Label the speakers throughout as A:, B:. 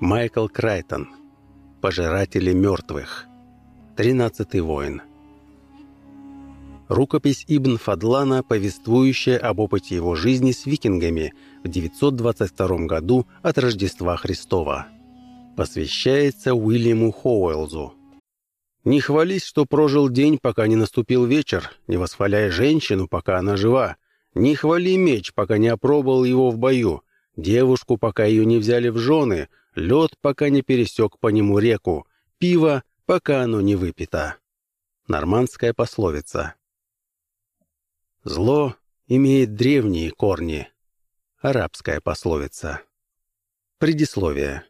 A: Майкл Крайтон. Пожиратели мертвых. Тринадцатый воин. Рукопись Ибн Фадлана, повествующая об опыте его жизни с викингами в 922 году от Рождества Христова. Посвящается Уильяму Хоуэлзу. «Не хвались, что прожил день, пока не наступил вечер, не восхваляй женщину, пока она жива, не хвали меч, пока не опробовал его в бою, девушку, пока ее не взяли в жены, лед, пока не пересек по нему реку, пиво, пока оно не выпито». Нормандская пословица. Зло имеет древние корни. Арабская пословица. Предисловие.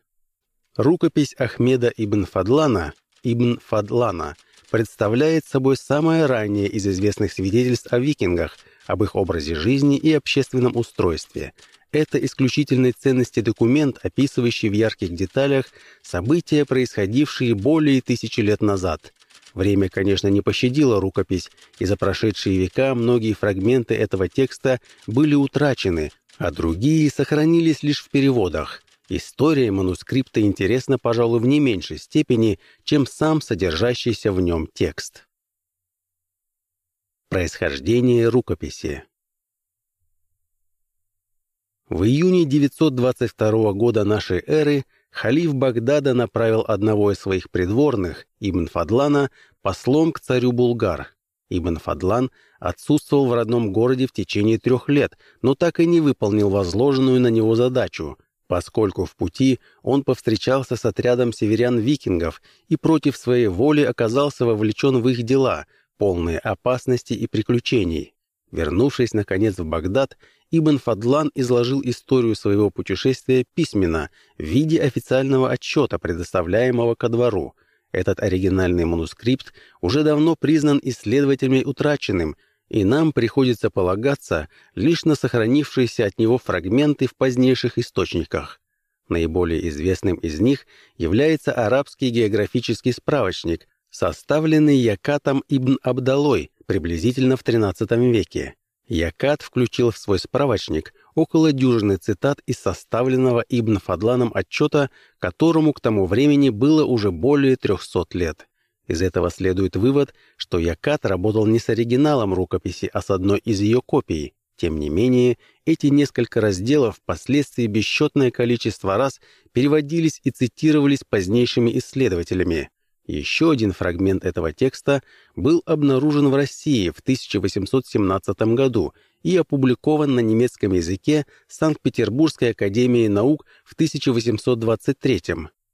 A: Рукопись Ахмеда ибн Фадлана, ибн Фадлана, представляет собой самое раннее из известных свидетельств о викингах, об их образе жизни и общественном устройстве. Это исключительной ценности документ, описывающий в ярких деталях события, происходившие более тысячи лет назад – Время, конечно, не пощадило рукопись, и за прошедшие века многие фрагменты этого текста были утрачены, а другие сохранились лишь в переводах. История манускрипта интересна, пожалуй, в не меньшей степени, чем сам содержащийся в нем текст. Происхождение рукописи В июне 922 года нашей эры – халиф Багдада направил одного из своих придворных, Ибн Фадлана, послом к царю Булгар. Ибн Фадлан отсутствовал в родном городе в течение трех лет, но так и не выполнил возложенную на него задачу, поскольку в пути он повстречался с отрядом северян-викингов и против своей воли оказался вовлечен в их дела, полные опасности и приключений. Вернувшись, наконец, в Багдад, Ибн Фадлан изложил историю своего путешествия письменно, в виде официального отчета, предоставляемого ко двору. Этот оригинальный манускрипт уже давно признан исследователями утраченным, и нам приходится полагаться лишь на сохранившиеся от него фрагменты в позднейших источниках. Наиболее известным из них является арабский географический справочник, составленный Якатом ибн Абдалой приблизительно в XIII веке. Якат включил в свой справочник около дюжины цитат из составленного Ибн Фадланом отчета, которому к тому времени было уже более 300 лет. Из этого следует вывод, что Якат работал не с оригиналом рукописи, а с одной из ее копий. Тем не менее, эти несколько разделов впоследствии бесчетное количество раз переводились и цитировались позднейшими исследователями. Еще один фрагмент этого текста был обнаружен в России в 1817 году и опубликован на немецком языке Санкт-Петербургской академией наук в 1823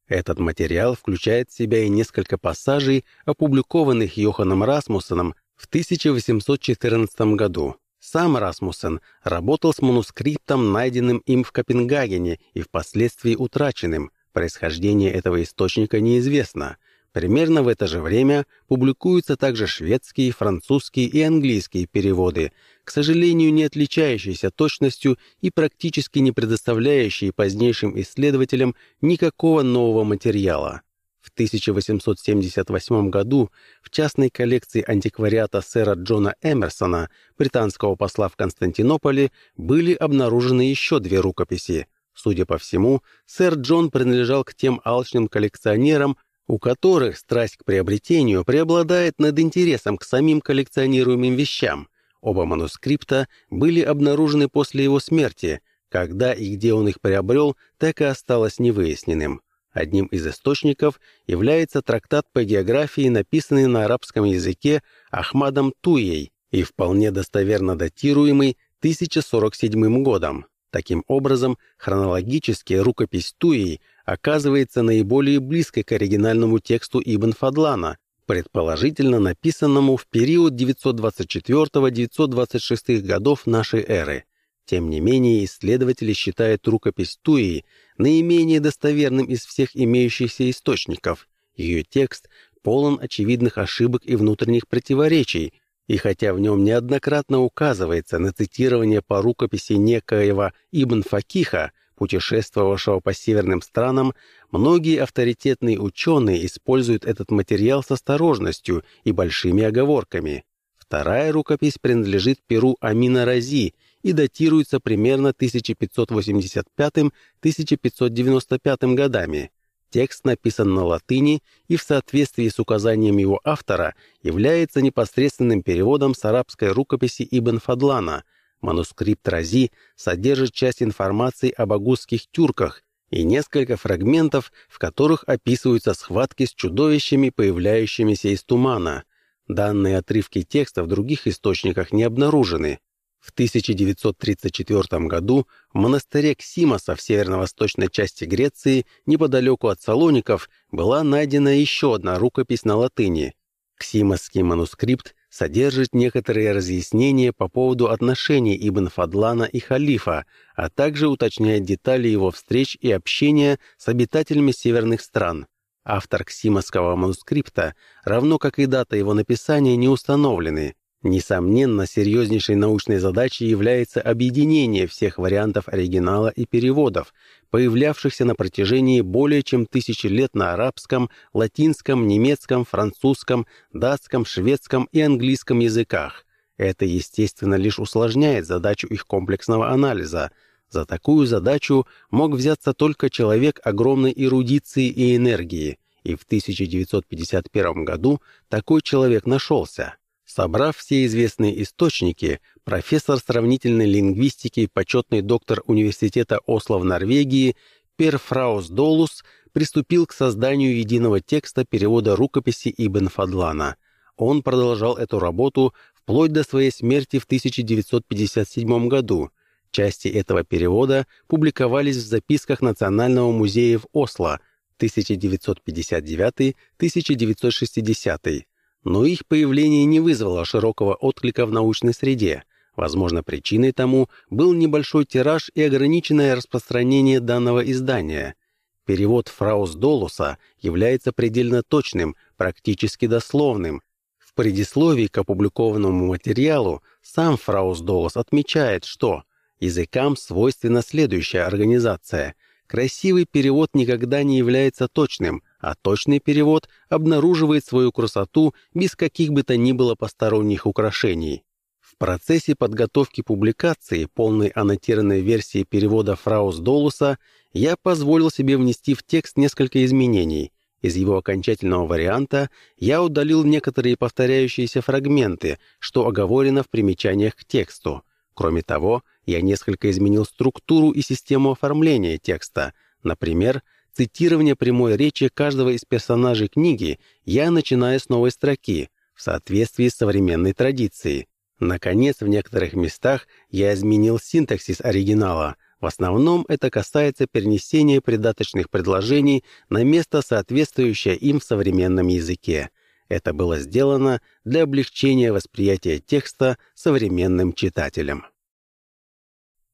A: Этот материал включает в себя и несколько пассажей, опубликованных Йоханом Расмуссеном в 1814 году. Сам Расмуссен работал с манускриптом, найденным им в Копенгагене и впоследствии утраченным. Происхождение этого источника неизвестно. Примерно в это же время публикуются также шведские, французские и английские переводы, к сожалению, не отличающиеся точностью и практически не предоставляющие позднейшим исследователям никакого нового материала. В 1878 году в частной коллекции антиквариата сэра Джона Эмерсона, британского посла в Константинополе, были обнаружены еще две рукописи. Судя по всему, сэр Джон принадлежал к тем алчным коллекционерам, у которых страсть к приобретению преобладает над интересом к самим коллекционируемым вещам. Оба манускрипта были обнаружены после его смерти, когда и где он их приобрел, так и осталось невыясненным. Одним из источников является трактат по географии, написанный на арабском языке Ахмадом Туей и вполне достоверно датируемый 1047 годом. Таким образом, хронологически рукопись Туи оказывается наиболее близкой к оригинальному тексту Ибн Фадлана, предположительно написанному в период 924-926 годов нашей эры. Тем не менее, исследователи считают рукопись Туи наименее достоверным из всех имеющихся источников. Ее текст полон очевидных ошибок и внутренних противоречий, и хотя в нем неоднократно указывается на цитирование по рукописи некоего Ибн Факиха, путешествовавшего по северным странам, многие авторитетные ученые используют этот материал с осторожностью и большими оговорками. Вторая рукопись принадлежит Перу Амина Рази и датируется примерно 1585-1595 годами. Текст написан на латыни и в соответствии с указанием его автора является непосредственным переводом с арабской рукописи Ибн Фадлана. Манускрипт Рази содержит часть информации об агузских тюрках и несколько фрагментов, в которых описываются схватки с чудовищами, появляющимися из тумана. Данные отрывки текста в других источниках не обнаружены. В 1934 году в монастыре Ксимоса в северно-восточной части Греции, неподалеку от Салоников, была найдена еще одна рукопись на латыни. Ксимосский манускрипт содержит некоторые разъяснения по поводу отношений Ибн Фадлана и халифа, а также уточняет детали его встреч и общения с обитателями северных стран. Автор ксимосского манускрипта, равно как и дата его написания, не установлены. Несомненно, серьезнейшей научной задачей является объединение всех вариантов оригинала и переводов, появлявшихся на протяжении более чем тысячи лет на арабском, латинском, немецком, французском, датском, шведском и английском языках. Это, естественно, лишь усложняет задачу их комплексного анализа. За такую задачу мог взяться только человек огромной эрудиции и энергии, и в 1951 году такой человек нашелся. Собрав все известные источники, профессор сравнительной лингвистики, почетный доктор Университета Осло в Норвегии Пер Фраус Долус приступил к созданию единого текста перевода рукописи Ибн Фадлана. Он продолжал эту работу вплоть до своей смерти в 1957 году. Части этого перевода публиковались в записках Национального музея в Осло 1959-1960 но их появление не вызвало широкого отклика в научной среде. Возможно, причиной тому был небольшой тираж и ограниченное распространение данного издания. Перевод Фраус Долуса является предельно точным, практически дословным. В предисловии к опубликованному материалу сам Фраус Долус отмечает, что языкам свойственна следующая организация. Красивый перевод никогда не является точным, а точный перевод обнаруживает свою красоту без каких бы то ни было посторонних украшений. В процессе подготовки публикации полной аннотированной версии перевода Фраус Долуса я позволил себе внести в текст несколько изменений. Из его окончательного варианта я удалил некоторые повторяющиеся фрагменты, что оговорено в примечаниях к тексту. Кроме того, я несколько изменил структуру и систему оформления текста. Например, цитирование прямой речи каждого из персонажей книги я начинаю с новой строки, в соответствии с современной традицией. Наконец, в некоторых местах я изменил синтаксис оригинала. В основном это касается перенесения придаточных предложений на место, соответствующее им в современном языке. Это было сделано для облегчения восприятия текста современным читателям.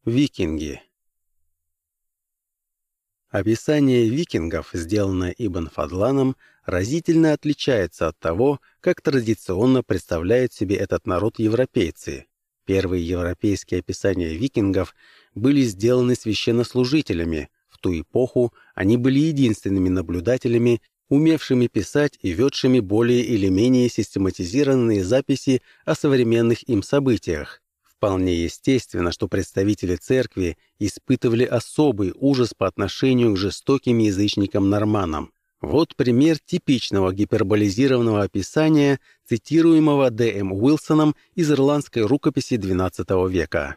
A: Викинги Описание викингов, сделанное Ибн Фадланом, разительно отличается от того, как традиционно представляют себе этот народ европейцы. Первые европейские описания викингов были сделаны священнослужителями. В ту эпоху они были единственными наблюдателями, умевшими писать и ведшими более или менее систематизированные записи о современных им событиях. Вполне естественно, что представители церкви испытывали особый ужас по отношению к жестоким язычникам-норманам. Вот пример типичного гиперболизированного описания, цитируемого Д.М. Уилсоном из ирландской рукописи XII века.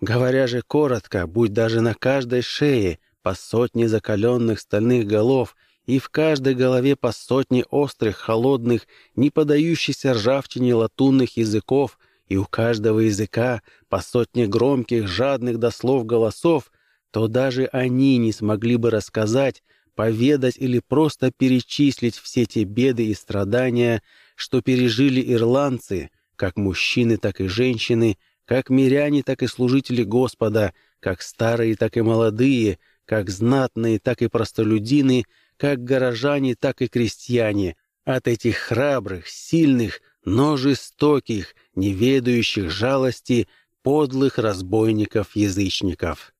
A: «Говоря же коротко, будь даже на каждой шее по сотне закаленных стальных голов и в каждой голове по сотне острых, холодных, не подающихся ржавчине латунных языков, и у каждого языка по сотне громких, жадных до слов голосов, то даже они не смогли бы рассказать, поведать или просто перечислить все те беды и страдания, что пережили ирландцы, как мужчины, так и женщины, как миряне, так и служители Господа, как старые, так и молодые, как знатные, так и простолюдины, как горожане, так и крестьяне, от этих храбрых, сильных, но жестоких, не ведающих жалости, подлых разбойников-язычников.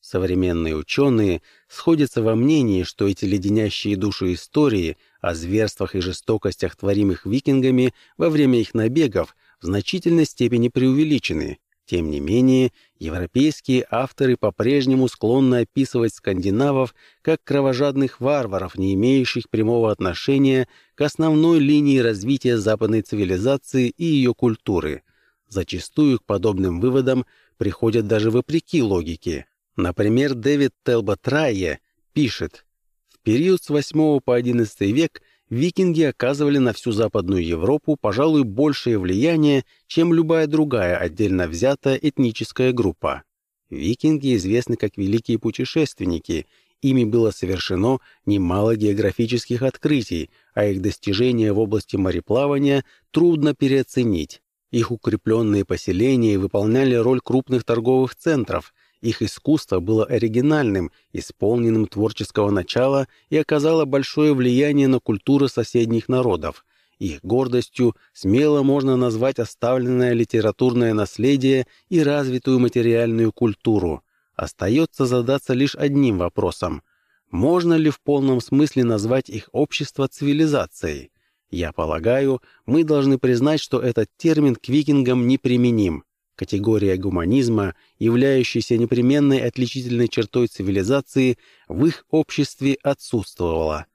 A: Современные ученые сходятся во мнении, что эти леденящие душу истории о зверствах и жестокостях, творимых викингами во время их набегов, в значительной степени преувеличены. Тем не менее, европейские авторы по-прежнему склонны описывать скандинавов как кровожадных варваров, не имеющих прямого отношения к основной линии развития западной цивилизации и ее культуры. Зачастую к подобным выводам приходят даже вопреки логике. Например, Дэвид Телбот Райе пишет, «В период с 8 по 11 век викинги оказывали на всю Западную Европу, пожалуй, большее влияние, чем любая другая отдельно взятая этническая группа. Викинги известны как великие путешественники, ими было совершено немало географических открытий, а их достижения в области мореплавания трудно переоценить. Их укрепленные поселения выполняли роль крупных торговых центров, их искусство было оригинальным, исполненным творческого начала и оказало большое влияние на культуру соседних народов. Их гордостью смело можно назвать оставленное литературное наследие и развитую материальную культуру. Остается задаться лишь одним вопросом. Можно ли в полном смысле назвать их общество цивилизацией? Я полагаю, мы должны признать, что этот термин к викингам неприменим. Категория гуманизма, являющаяся непременной отличительной чертой цивилизации, в их обществе отсутствовала.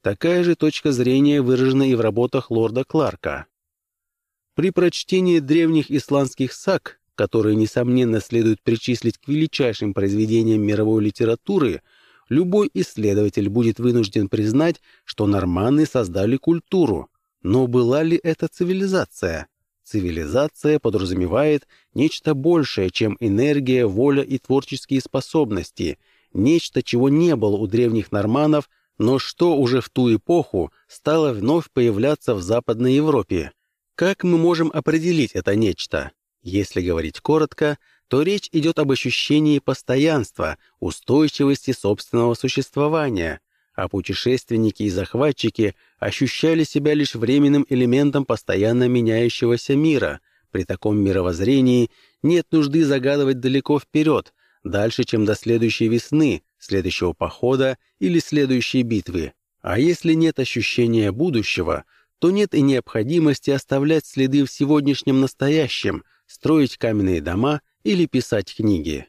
A: Такая же точка зрения выражена и в работах лорда Кларка. При прочтении древних исландских саг, которые, несомненно, следует причислить к величайшим произведениям мировой литературы, любой исследователь будет вынужден признать, что норманы создали культуру. Но была ли это цивилизация? Цивилизация подразумевает нечто большее, чем энергия, воля и творческие способности, нечто, чего не было у древних норманов, но что уже в ту эпоху стало вновь появляться в Западной Европе. Как мы можем определить это нечто? Если говорить коротко, то речь идет об ощущении постоянства, устойчивости собственного существования, а путешественники и захватчики ощущали себя лишь временным элементом постоянно меняющегося мира. При таком мировоззрении нет нужды загадывать далеко вперед, дальше, чем до следующей весны, следующего похода или следующей битвы. А если нет ощущения будущего, то нет и необходимости оставлять следы в сегодняшнем настоящем, строить каменные дома или писать книги.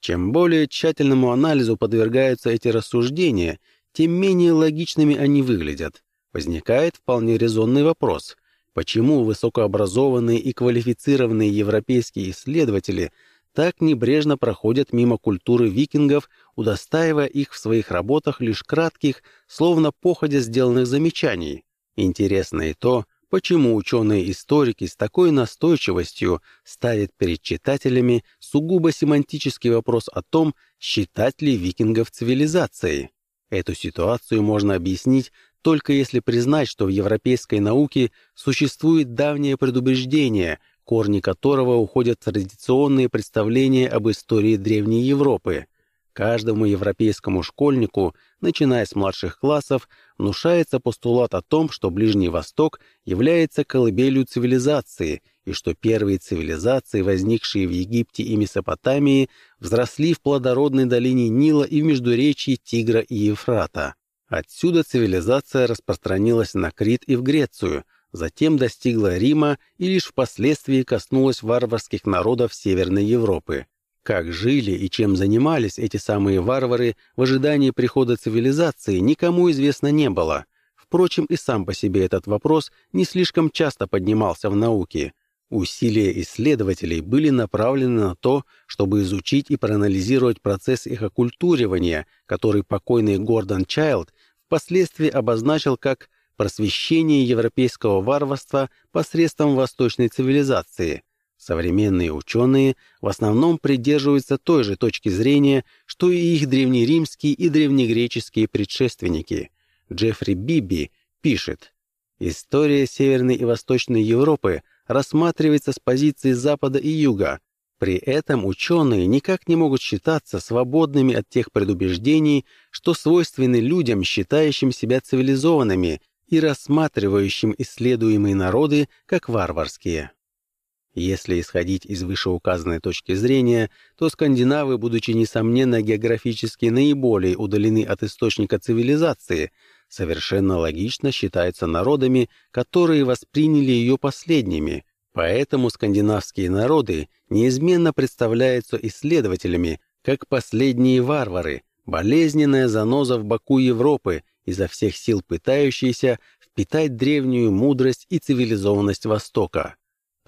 A: Чем более тщательному анализу подвергаются эти рассуждения, тем менее логичными они выглядят. Возникает вполне резонный вопрос, почему высокообразованные и квалифицированные европейские исследователи так небрежно проходят мимо культуры викингов, удостаивая их в своих работах лишь кратких, словно походя сделанных замечаний. Интересно и то, почему ученые-историки с такой настойчивостью ставят перед читателями сугубо семантический вопрос о том, считать ли викингов цивилизацией. Эту ситуацию можно объяснить только если признать, что в европейской науке существует давнее предубеждение, корни которого уходят в традиционные представления об истории Древней Европы – Каждому европейскому школьнику, начиная с младших классов, внушается постулат о том, что Ближний Восток является колыбелью цивилизации и что первые цивилизации, возникшие в Египте и Месопотамии, взросли в плодородной долине Нила и в междуречии Тигра и Евфрата. Отсюда цивилизация распространилась на Крит и в Грецию, затем достигла Рима и лишь впоследствии коснулась варварских народов Северной Европы. Как жили и чем занимались эти самые варвары в ожидании прихода цивилизации, никому известно не было. Впрочем, и сам по себе этот вопрос не слишком часто поднимался в науке. Усилия исследователей были направлены на то, чтобы изучить и проанализировать процесс их оккультуривания, который покойный Гордон Чайлд впоследствии обозначил как просвещение европейского варварства посредством восточной цивилизации – Современные ученые в основном придерживаются той же точки зрения, что и их древнеримские и древнегреческие предшественники. Джеффри Биби пишет, «История Северной и Восточной Европы рассматривается с позиции Запада и Юга. При этом ученые никак не могут считаться свободными от тех предубеждений, что свойственны людям, считающим себя цивилизованными и рассматривающим исследуемые народы как варварские». Если исходить из вышеуказанной точки зрения, то скандинавы, будучи несомненно географически наиболее удалены от источника цивилизации, совершенно логично считаются народами, которые восприняли ее последними, Поэтому скандинавские народы неизменно представляются исследователями как последние варвары, болезненная заноза в боку Европы, изо всех сил пытающиеся впитать древнюю мудрость и цивилизованность Востока.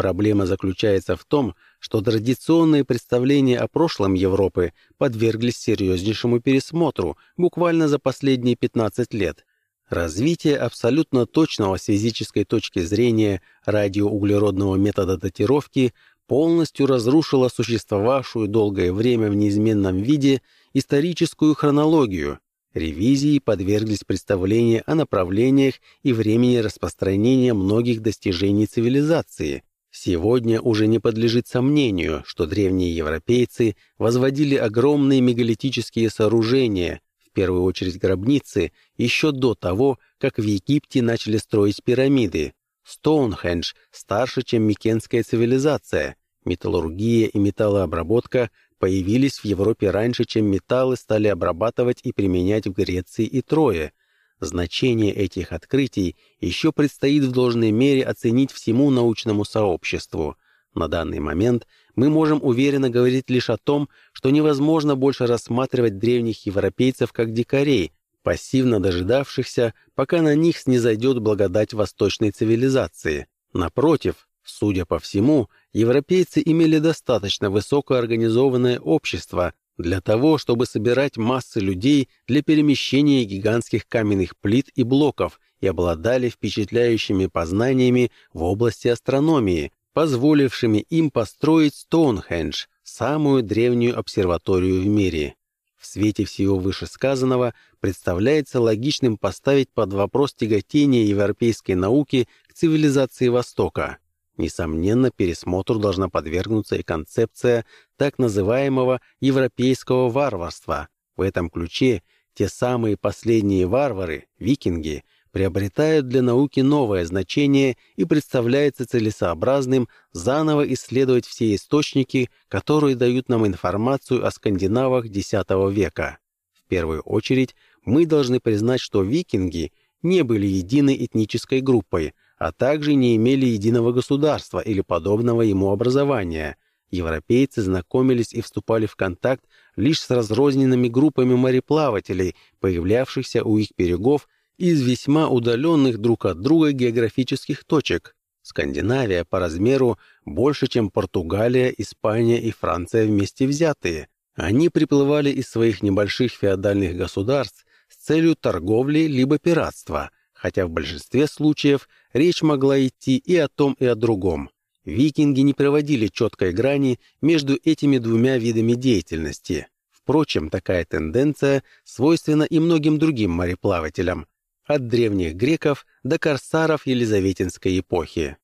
A: Проблема заключается в том, что традиционные представления о прошлом Европы подверглись серьезнейшему пересмотру буквально за последние 15 лет. Развитие абсолютно точного с физической точки зрения радиоуглеродного метода датировки полностью разрушило существовавшую долгое время в неизменном виде историческую хронологию. Ревизии подверглись представления о направлениях и времени распространения многих достижений цивилизации – Сегодня уже не подлежит сомнению, что древние европейцы возводили огромные мегалитические сооружения, в первую очередь гробницы, еще до того, как в Египте начали строить пирамиды. Стоунхендж старше, чем Микенская цивилизация. Металлургия и металлообработка появились в Европе раньше, чем металлы стали обрабатывать и применять в Греции и Трое. Значение этих открытий еще предстоит в должной мере оценить всему научному сообществу. На данный момент мы можем уверенно говорить лишь о том, что невозможно больше рассматривать древних европейцев как дикарей, пассивно дожидавшихся, пока на них снизойдет благодать восточной цивилизации. Напротив, судя по всему, европейцы имели достаточно высокоорганизованное общество, для того, чтобы собирать массы людей для перемещения гигантских каменных плит и блоков и обладали впечатляющими познаниями в области астрономии, позволившими им построить Стоунхендж, самую древнюю обсерваторию в мире. В свете всего вышесказанного представляется логичным поставить под вопрос тяготение европейской науки к цивилизации Востока. Несомненно, пересмотру должна подвергнуться и концепция так называемого европейского варварства. В этом ключе те самые последние варвары, викинги, приобретают для науки новое значение и представляется целесообразным заново исследовать все источники, которые дают нам информацию о скандинавах X века. В первую очередь, мы должны признать, что викинги не были единой этнической группой, а также не имели единого государства или подобного ему образования. Европейцы знакомились и вступали в контакт лишь с разрозненными группами мореплавателей, появлявшихся у их берегов из весьма удаленных друг от друга географических точек. Скандинавия по размеру больше, чем Португалия, Испания и Франция вместе взятые. Они приплывали из своих небольших феодальных государств с целью торговли либо пиратства – хотя в большинстве случаев речь могла идти и о том, и о другом. Викинги не проводили четкой грани между этими двумя видами деятельности. Впрочем, такая тенденция свойственна и многим другим мореплавателям, от древних греков до корсаров Елизаветинской эпохи.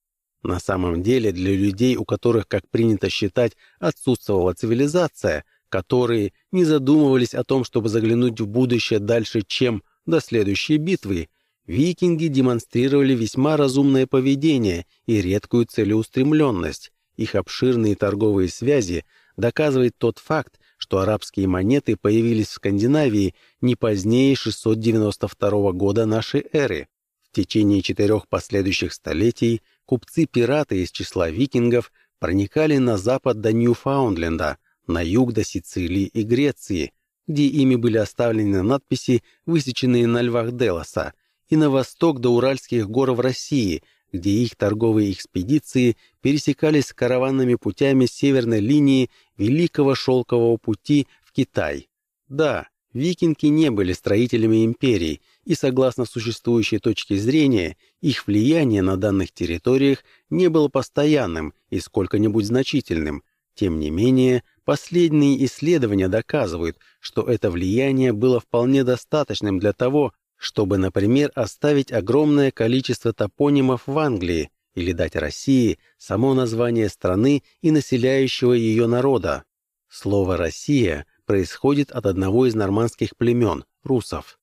A: На самом деле для людей, у которых, как принято считать, отсутствовала цивилизация, которые не задумывались о том, чтобы заглянуть в будущее дальше, чем до следующей битвы, Викинги демонстрировали весьма разумное поведение и редкую целеустремленность. Их обширные торговые связи доказывает тот факт, что арабские монеты появились в Скандинавии не позднее 692 года нашей эры. В течение четырех последующих столетий купцы-пираты из числа викингов проникали на запад до Ньюфаундленда, на юг до Сицилии и Греции, где ими были оставлены надписи, высеченные на львах Делоса – и на восток до Уральских гор в России, где их торговые экспедиции пересекались с караванными путями северной линии Великого Шелкового пути в Китай. Да, викинги не были строителями империй, и согласно существующей точке зрения, их влияние на данных территориях не было постоянным и сколько-нибудь значительным. Тем не менее, последние исследования доказывают, что это влияние было вполне достаточным для того, чтобы, например, оставить огромное количество топонимов в Англии или дать России само название страны и населяющего ее народа. Слово «Россия» происходит от одного из нормандских племен – русов.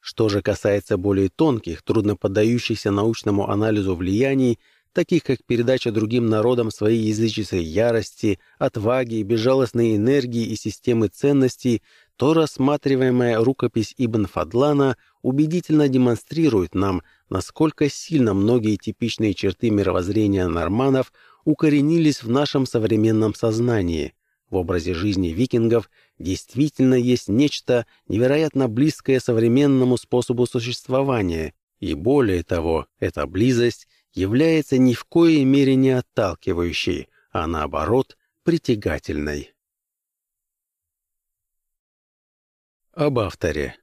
A: Что же касается более тонких, трудно поддающихся научному анализу влияний, таких как передача другим народам своей языческой ярости, отваги, безжалостной энергии и системы ценностей, то рассматриваемая рукопись Ибн Фадлана убедительно демонстрирует нам, насколько сильно многие типичные черты мировоззрения норманов укоренились в нашем современном сознании. В образе жизни викингов действительно есть нечто невероятно близкое современному способу существования, и более того, эта близость является ни в коей мере не отталкивающей, а наоборот, притягательной. Об авторе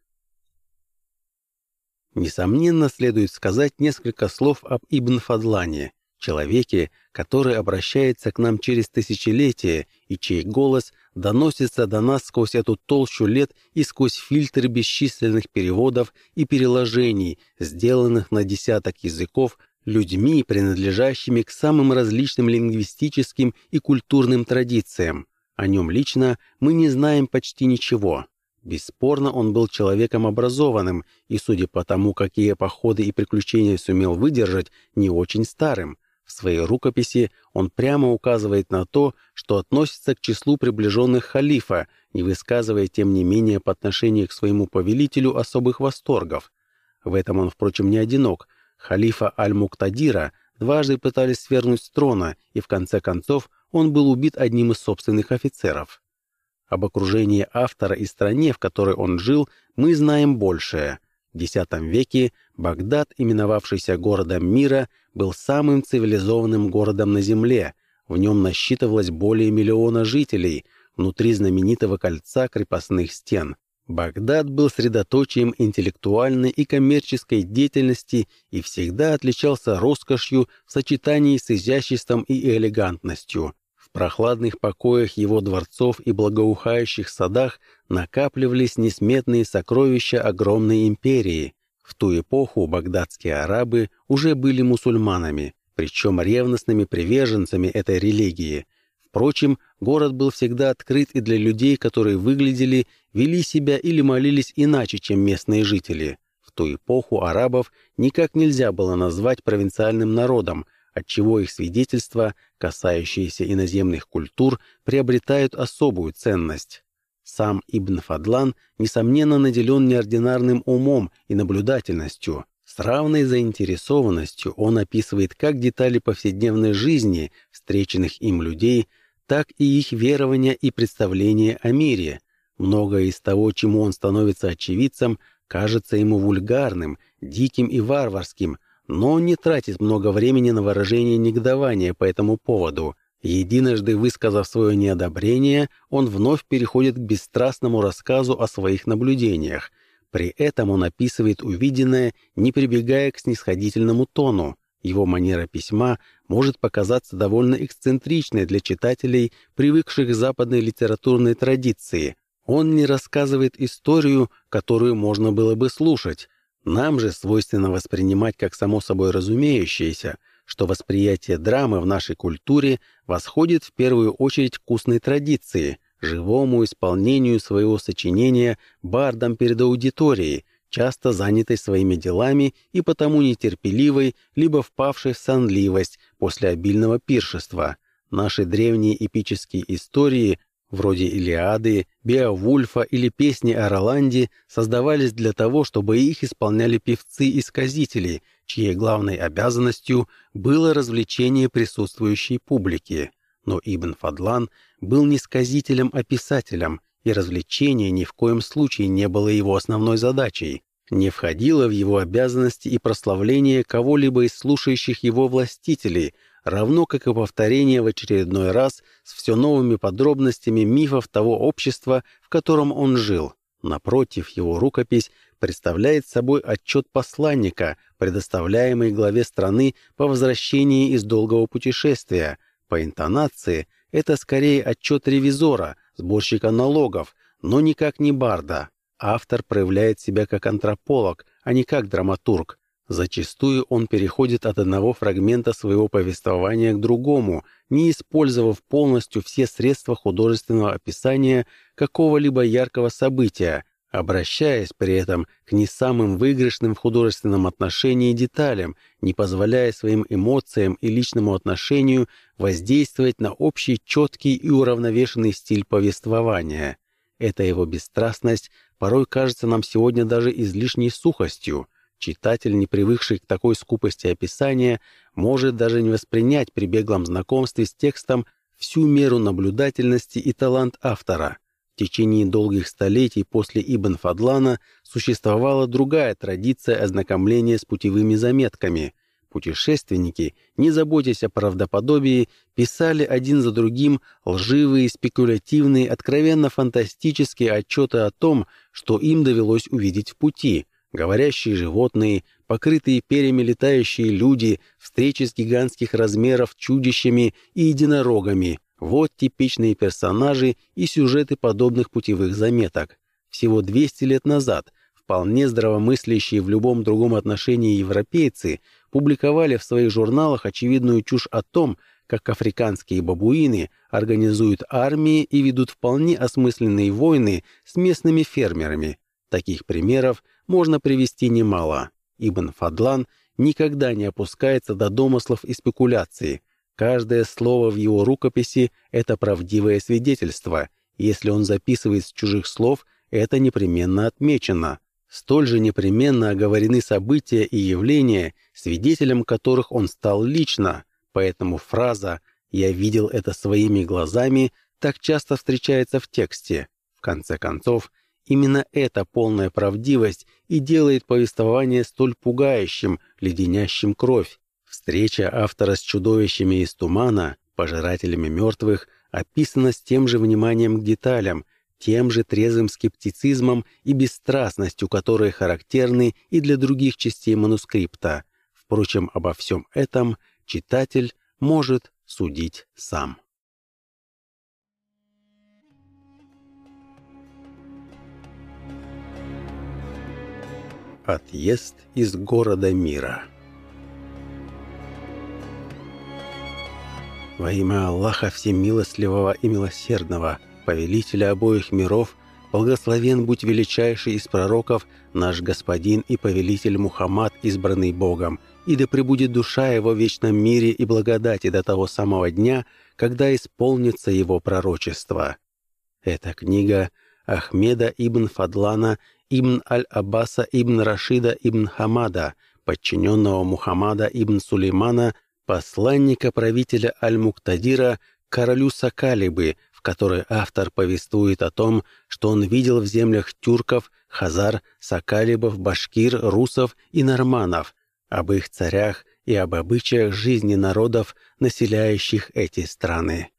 A: Несомненно, следует сказать несколько слов об Ибн Фадлане, человеке, который обращается к нам через тысячелетия и чей голос доносится до нас сквозь эту толщу лет и сквозь фильтры бесчисленных переводов и переложений, сделанных на десяток языков людьми, принадлежащими к самым различным лингвистическим и культурным традициям. О нем лично мы не знаем почти ничего. Бесспорно, он был человеком образованным и, судя по тому, какие походы и приключения сумел выдержать, не очень старым. В своей рукописи он прямо указывает на то, что относится к числу приближенных халифа, не высказывая, тем не менее, по отношению к своему повелителю особых восторгов. В этом он, впрочем, не одинок. Халифа Аль-Муктадира дважды пытались свергнуть с трона, и в конце концов он был убит одним из собственных офицеров. Об окружении автора и стране, в которой он жил, мы знаем большее. В X веке Багдад, именовавшийся городом мира, был самым цивилизованным городом на Земле. В нем насчитывалось более миллиона жителей, внутри знаменитого кольца крепостных стен. Багдад был средоточием интеллектуальной и коммерческой деятельности и всегда отличался роскошью в сочетании с изяществом и элегантностью прохладных покоях его дворцов и благоухающих садах накапливались несметные сокровища огромной империи. В ту эпоху багдадские арабы уже были мусульманами, причем ревностными приверженцами этой религии. Впрочем, город был всегда открыт и для людей, которые выглядели, вели себя или молились иначе, чем местные жители. В ту эпоху арабов никак нельзя было назвать провинциальным народом, отчего их свидетельства, касающиеся иноземных культур, приобретают особую ценность. Сам Ибн Фадлан, несомненно, наделен неординарным умом и наблюдательностью. С равной заинтересованностью он описывает как детали повседневной жизни встреченных им людей, так и их верования и представления о мире. Многое из того, чему он становится очевидцем, кажется ему вульгарным, диким и варварским, но не тратит много времени на выражение негодования по этому поводу. Единожды высказав свое неодобрение, он вновь переходит к бесстрастному рассказу о своих наблюдениях. При этом он описывает увиденное, не прибегая к снисходительному тону. Его манера письма может показаться довольно эксцентричной для читателей, привыкших к западной литературной традиции. Он не рассказывает историю, которую можно было бы слушать, нам же свойственно воспринимать как само собой разумеющееся, что восприятие драмы в нашей культуре восходит в первую очередь к устной традиции, живому исполнению своего сочинения бардом перед аудиторией, часто занятой своими делами и потому нетерпеливой, либо впавшей в сонливость после обильного пиршества. Наши древние эпические истории вроде «Илиады», «Беовульфа» или «Песни о Роланде» создавались для того, чтобы их исполняли певцы и сказители, чьей главной обязанностью было развлечение присутствующей публики. Но Ибн Фадлан был не сказителем, а писателем, и развлечение ни в коем случае не было его основной задачей. Не входило в его обязанности и прославление кого-либо из слушающих его властителей – равно как и повторение в очередной раз с все новыми подробностями мифов того общества, в котором он жил. Напротив, его рукопись представляет собой отчет посланника, предоставляемый главе страны по возвращении из долгого путешествия. По интонации это скорее отчет ревизора, сборщика налогов, но никак не барда. Автор проявляет себя как антрополог, а не как драматург. Зачастую он переходит от одного фрагмента своего повествования к другому, не использовав полностью все средства художественного описания какого-либо яркого события, обращаясь при этом к не самым выигрышным в художественном отношении деталям, не позволяя своим эмоциям и личному отношению воздействовать на общий четкий и уравновешенный стиль повествования. Эта его бесстрастность порой кажется нам сегодня даже излишней сухостью. Читатель, не привыкший к такой скупости описания, может даже не воспринять при беглом знакомстве с текстом всю меру наблюдательности и талант автора. В течение долгих столетий после Ибн Фадлана существовала другая традиция ознакомления с путевыми заметками – Путешественники, не заботясь о правдоподобии, писали один за другим лживые, спекулятивные, откровенно фантастические отчеты о том, что им довелось увидеть в пути. Говорящие животные, покрытые перьями летающие люди, встречи с гигантских размеров чудищами и единорогами. Вот типичные персонажи и сюжеты подобных путевых заметок. Всего 200 лет назад вполне здравомыслящие в любом другом отношении европейцы публиковали в своих журналах очевидную чушь о том, как африканские бабуины организуют армии и ведут вполне осмысленные войны с местными фермерами. Таких примеров можно привести немало. Ибн Фадлан никогда не опускается до домыслов и спекуляций. Каждое слово в его рукописи – это правдивое свидетельство. Если он записывает с чужих слов, это непременно отмечено. Столь же непременно оговорены события и явления, свидетелем которых он стал лично, поэтому фраза «я видел это своими глазами» так часто встречается в тексте. В конце концов, именно эта полная правдивость и делает повествование столь пугающим, леденящим кровь. Встреча автора с чудовищами из тумана, пожирателями мертвых, описана с тем же вниманием к деталям, тем же трезвым скептицизмом и бесстрастностью, которые характерны и для других частей манускрипта. Впрочем, обо всем этом читатель может судить сам. Отъезд из города мира Во имя Аллаха Всемилостливого и Милосердного – повелителя обоих миров, благословен будь величайший из пророков, наш Господин и повелитель Мухаммад, избранный Богом, и да пребудет душа его в вечном мире и благодати до того самого дня, когда исполнится его пророчество. Эта книга Ахмеда ибн Фадлана ибн Аль-Аббаса ибн Рашида ибн Хамада, подчиненного Мухаммада ибн Сулеймана, посланника правителя Аль-Муктадира, королю Сакалибы, которой автор повествует о том, что он видел в землях тюрков, хазар, сакалибов, башкир, русов и норманов, об их царях и об обычаях жизни народов, населяющих эти страны.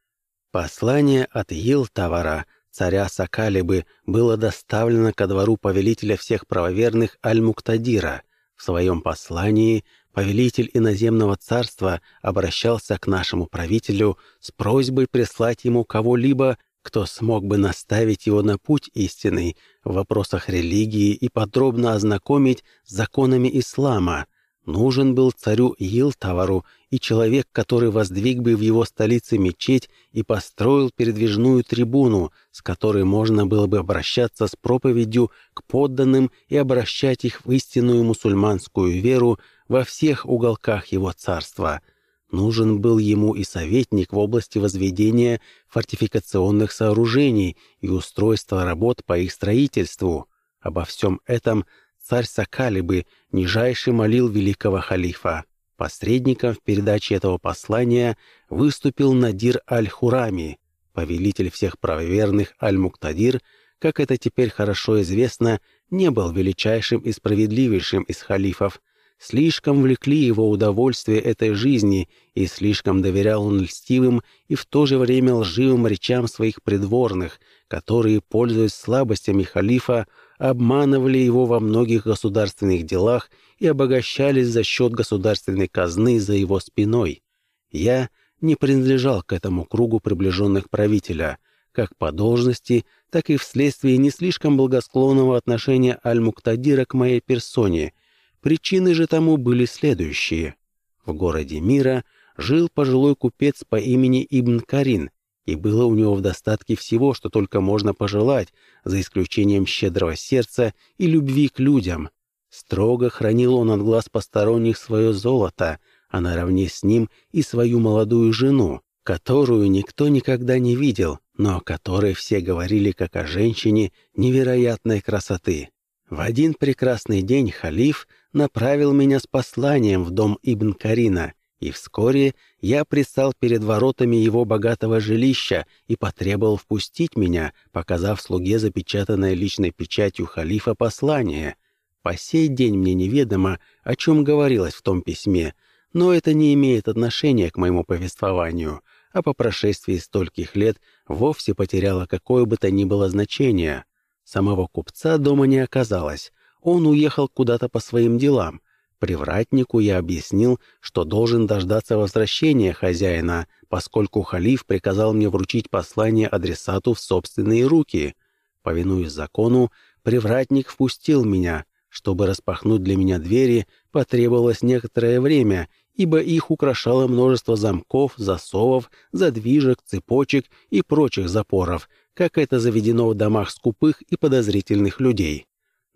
A: Послание от Елтавара, царя Сакалибы, было доставлено ко двору повелителя всех правоверных Аль-Муктадира. В своем послании повелитель иноземного царства обращался к нашему правителю с просьбой прислать ему кого-либо, кто смог бы наставить его на путь истинный в вопросах религии и подробно ознакомить с законами ислама, Нужен был царю Илтавару и человек, который воздвиг бы в его столице мечеть и построил передвижную трибуну, с которой можно было бы обращаться с проповедью к подданным и обращать их в истинную мусульманскую веру во всех уголках его царства. Нужен был ему и советник в области возведения фортификационных сооружений и устройства работ по их строительству. Обо всем этом царь Сакалибы нижайше молил великого халифа. Посредником в передаче этого послания выступил Надир Аль-Хурами, повелитель всех правоверных Аль-Муктадир, как это теперь хорошо известно, не был величайшим и справедливейшим из халифов. Слишком влекли его удовольствие этой жизни, и слишком доверял он льстивым и в то же время лживым речам своих придворных, которые, пользуясь слабостями халифа, обманывали его во многих государственных делах и обогащались за счет государственной казны за его спиной. Я не принадлежал к этому кругу приближенных правителя, как по должности, так и вследствие не слишком благосклонного отношения Аль-Муктадира к моей персоне. Причины же тому были следующие. В городе Мира жил пожилой купец по имени Ибн Карин, и было у него в достатке всего, что только можно пожелать, за исключением щедрого сердца и любви к людям. Строго хранил он от глаз посторонних свое золото, а наравне с ним и свою молодую жену, которую никто никогда не видел, но о которой все говорили как о женщине невероятной красоты. В один прекрасный день халиф направил меня с посланием в дом Ибн Карина, и вскоре я пристал перед воротами его богатого жилища и потребовал впустить меня, показав слуге запечатанное личной печатью халифа послание. По сей день мне неведомо, о чем говорилось в том письме, но это не имеет отношения к моему повествованию, а по прошествии стольких лет вовсе потеряло какое бы то ни было значение. Самого купца дома не оказалось, он уехал куда-то по своим делам, Привратнику я объяснил, что должен дождаться возвращения хозяина, поскольку халиф приказал мне вручить послание адресату в собственные руки. Повинуясь закону, привратник впустил меня. Чтобы распахнуть для меня двери, потребовалось некоторое время, ибо их украшало множество замков, засовов, задвижек, цепочек и прочих запоров, как это заведено в домах скупых и подозрительных людей.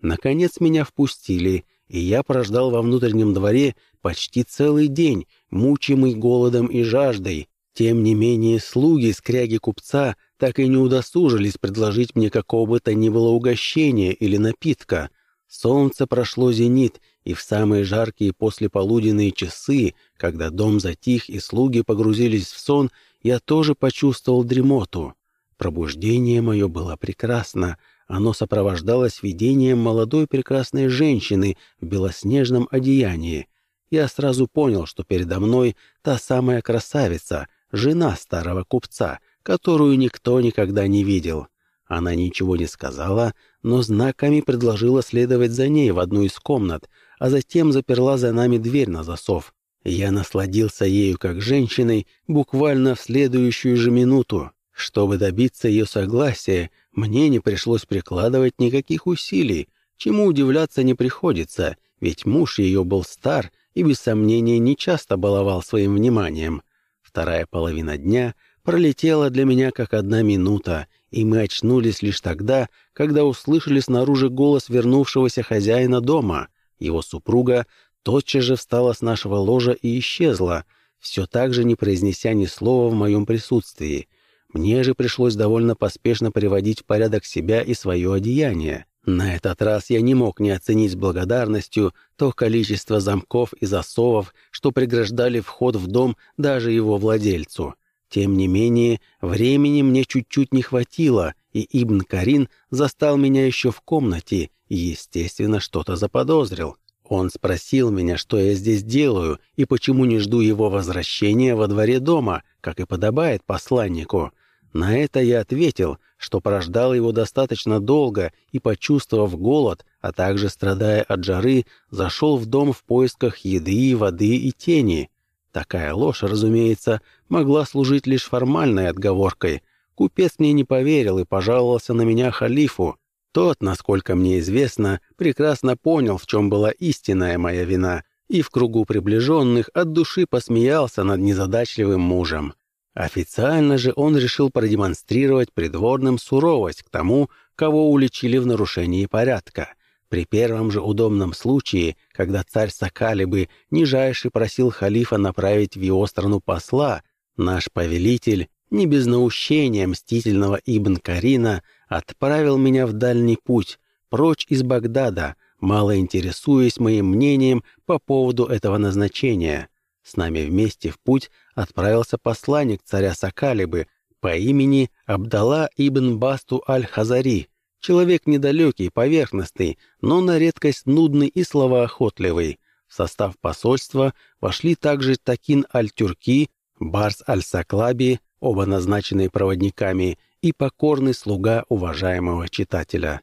A: Наконец меня впустили, и я прождал во внутреннем дворе почти целый день, мучимый голодом и жаждой. Тем не менее, слуги скряги купца так и не удосужились предложить мне какого бы то ни было угощения или напитка. Солнце прошло зенит, и в самые жаркие послеполуденные часы, когда дом затих и слуги погрузились в сон, я тоже почувствовал дремоту. Пробуждение мое было прекрасно, оно сопровождалось видением молодой прекрасной женщины в белоснежном одеянии. Я сразу понял, что передо мной та самая красавица, жена старого купца, которую никто никогда не видел. Она ничего не сказала, но знаками предложила следовать за ней в одну из комнат, а затем заперла за нами дверь на засов. Я насладился ею как женщиной буквально в следующую же минуту. Чтобы добиться ее согласия, мне не пришлось прикладывать никаких усилий, чему удивляться не приходится, ведь муж ее был стар и, без сомнения, нечасто баловал своим вниманием. Вторая половина дня пролетела для меня как одна минута, и мы очнулись лишь тогда, когда услышали снаружи голос вернувшегося хозяина дома. Его супруга тотчас же встала с нашего ложа и исчезла, все так же не произнеся ни слова в моем присутствии — мне же пришлось довольно поспешно приводить в порядок себя и свое одеяние. На этот раз я не мог не оценить с благодарностью то количество замков и засовов, что преграждали вход в дом даже его владельцу. Тем не менее, времени мне чуть-чуть не хватило, и Ибн Карин застал меня еще в комнате и, естественно, что-то заподозрил. Он спросил меня, что я здесь делаю и почему не жду его возвращения во дворе дома, как и подобает посланнику. На это я ответил, что прождал его достаточно долго и, почувствовав голод, а также страдая от жары, зашел в дом в поисках еды, воды и тени. Такая ложь, разумеется, могла служить лишь формальной отговоркой. Купец мне не поверил и пожаловался на меня халифу. Тот, насколько мне известно, прекрасно понял, в чем была истинная моя вина, и в кругу приближенных от души посмеялся над незадачливым мужем. Официально же он решил продемонстрировать придворным суровость к тому, кого уличили в нарушении порядка. При первом же удобном случае, когда царь Сакалибы нижайше просил халифа направить в его страну посла, наш повелитель, не без наущения мстительного Ибн Карина, отправил меня в дальний путь, прочь из Багдада, мало интересуясь моим мнением по поводу этого назначения. С нами вместе в путь отправился посланник царя Сакалибы по имени Абдалла ибн Басту аль-Хазари, человек недалекий, поверхностный, но на редкость нудный и словоохотливый. В состав посольства вошли также Такин аль-Тюрки, Барс аль-Саклаби, оба назначенные проводниками, и покорный слуга уважаемого читателя.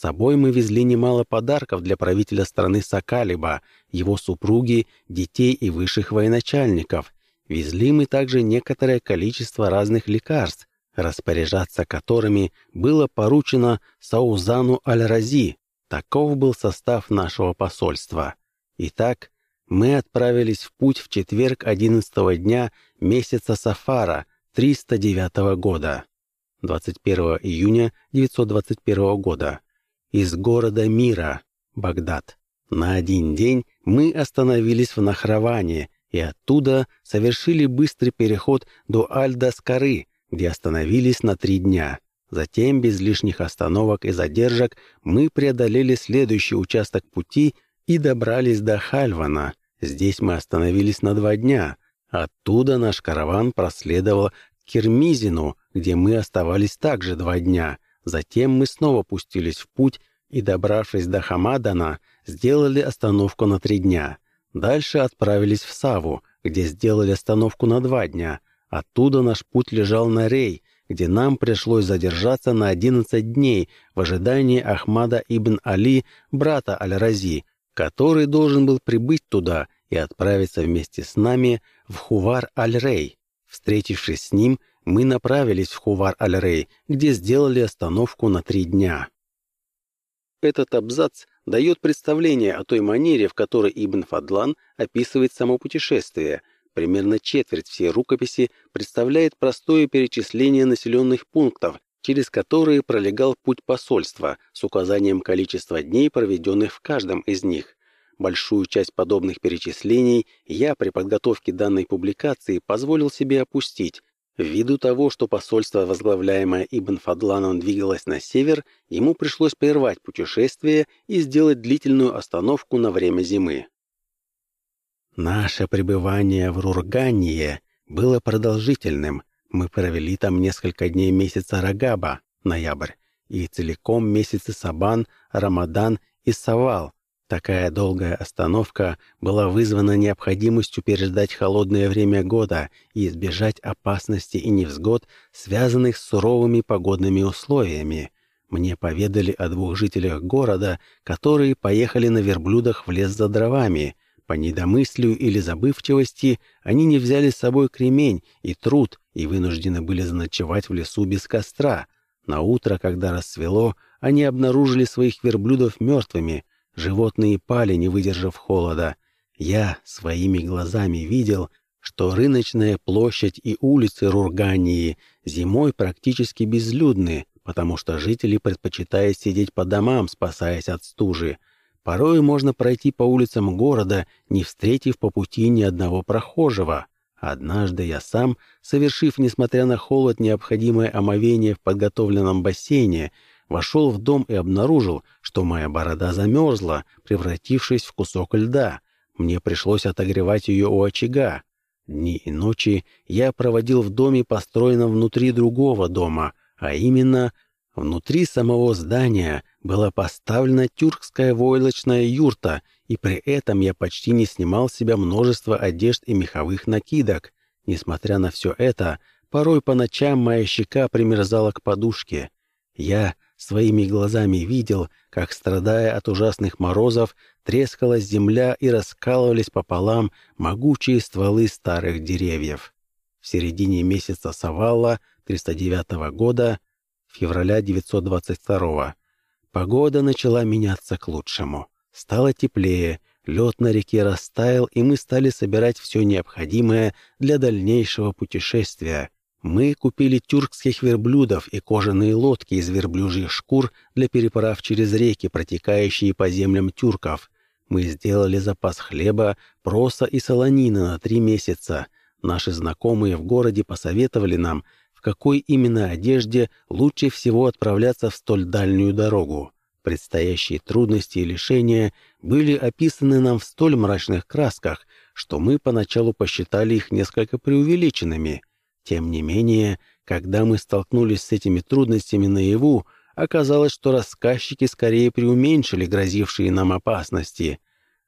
A: С собой мы везли немало подарков для правителя страны Сакалиба, его супруги, детей и высших военачальников. Везли мы также некоторое количество разных лекарств, распоряжаться которыми было поручено Саузану Аль-Рази. Таков был состав нашего посольства. Итак, мы отправились в путь в четверг 11 дня месяца Сафара 309 года, 21 июня 921 года из города мира, Багдад. На один день мы остановились в Нахраване и оттуда совершили быстрый переход до Аль-Даскары, где остановились на три дня. Затем, без лишних остановок и задержек, мы преодолели следующий участок пути и добрались до Хальвана. Здесь мы остановились на два дня. Оттуда наш караван проследовал к Кирмизину, где мы оставались также два дня. Затем мы снова пустились в путь и, добравшись до Хамадана, сделали остановку на три дня. Дальше отправились в Саву, где сделали остановку на два дня. Оттуда наш путь лежал на Рей, где нам пришлось задержаться на 11 дней в ожидании Ахмада ибн Али, брата Аль-Рази, который должен был прибыть туда и отправиться вместе с нами в Хувар-Аль-Рей. Встретившись с ним, мы направились в Хувар-Аль-Рей, где сделали остановку на три дня. Этот абзац дает представление о той манере, в которой Ибн Фадлан описывает само путешествие, Примерно четверть всей рукописи представляет простое перечисление населенных пунктов, через которые пролегал путь посольства с указанием количества дней, проведенных в каждом из них. Большую часть подобных перечислений я при подготовке данной публикации позволил себе опустить. Ввиду того, что посольство, возглавляемое Ибн Фадланом, двигалось на север, ему пришлось прервать путешествие и сделать длительную остановку на время зимы. Наше пребывание в Рургании было продолжительным. Мы провели там несколько дней месяца Рагаба, ноябрь, и целиком месяцы Сабан, Рамадан и Савал. Такая долгая остановка была вызвана необходимостью переждать холодное время года и избежать опасности и невзгод, связанных с суровыми погодными условиями. Мне поведали о двух жителях города, которые поехали на верблюдах в лес за дровами — по недомыслию или забывчивости они не взяли с собой кремень и труд и вынуждены были заночевать в лесу без костра. На утро, когда рассвело, они обнаружили своих верблюдов мертвыми. Животные пали, не выдержав холода. Я своими глазами видел, что рыночная площадь и улицы Рургании зимой практически безлюдны, потому что жители предпочитают сидеть по домам, спасаясь от стужи. Порой можно пройти по улицам города, не встретив по пути ни одного прохожего. Однажды я сам, совершив, несмотря на холод, необходимое омовение в подготовленном бассейне, вошел в дом и обнаружил, что моя борода замерзла, превратившись в кусок льда. Мне пришлось отогревать ее у очага. Дни и ночи я проводил в доме, построенном внутри другого дома, а именно Внутри самого здания была поставлена тюркская войлочная юрта, и при этом я почти не снимал с себя множество одежд и меховых накидок. Несмотря на все это, порой по ночам моя щека примерзала к подушке. Я своими глазами видел, как, страдая от ужасных морозов, трескалась земля и раскалывались пополам могучие стволы старых деревьев. В середине месяца Савалла 309 года февраля 922 Погода начала меняться к лучшему. Стало теплее, лед на реке растаял, и мы стали собирать все необходимое для дальнейшего путешествия. Мы купили тюркских верблюдов и кожаные лодки из верблюжьих шкур для переправ через реки, протекающие по землям тюрков. Мы сделали запас хлеба, проса и солонины на три месяца. Наши знакомые в городе посоветовали нам – в какой именно одежде лучше всего отправляться в столь дальнюю дорогу. Предстоящие трудности и лишения были описаны нам в столь мрачных красках, что мы поначалу посчитали их несколько преувеличенными. Тем не менее, когда мы столкнулись с этими трудностями наяву, оказалось, что рассказчики скорее преуменьшили грозившие нам опасности.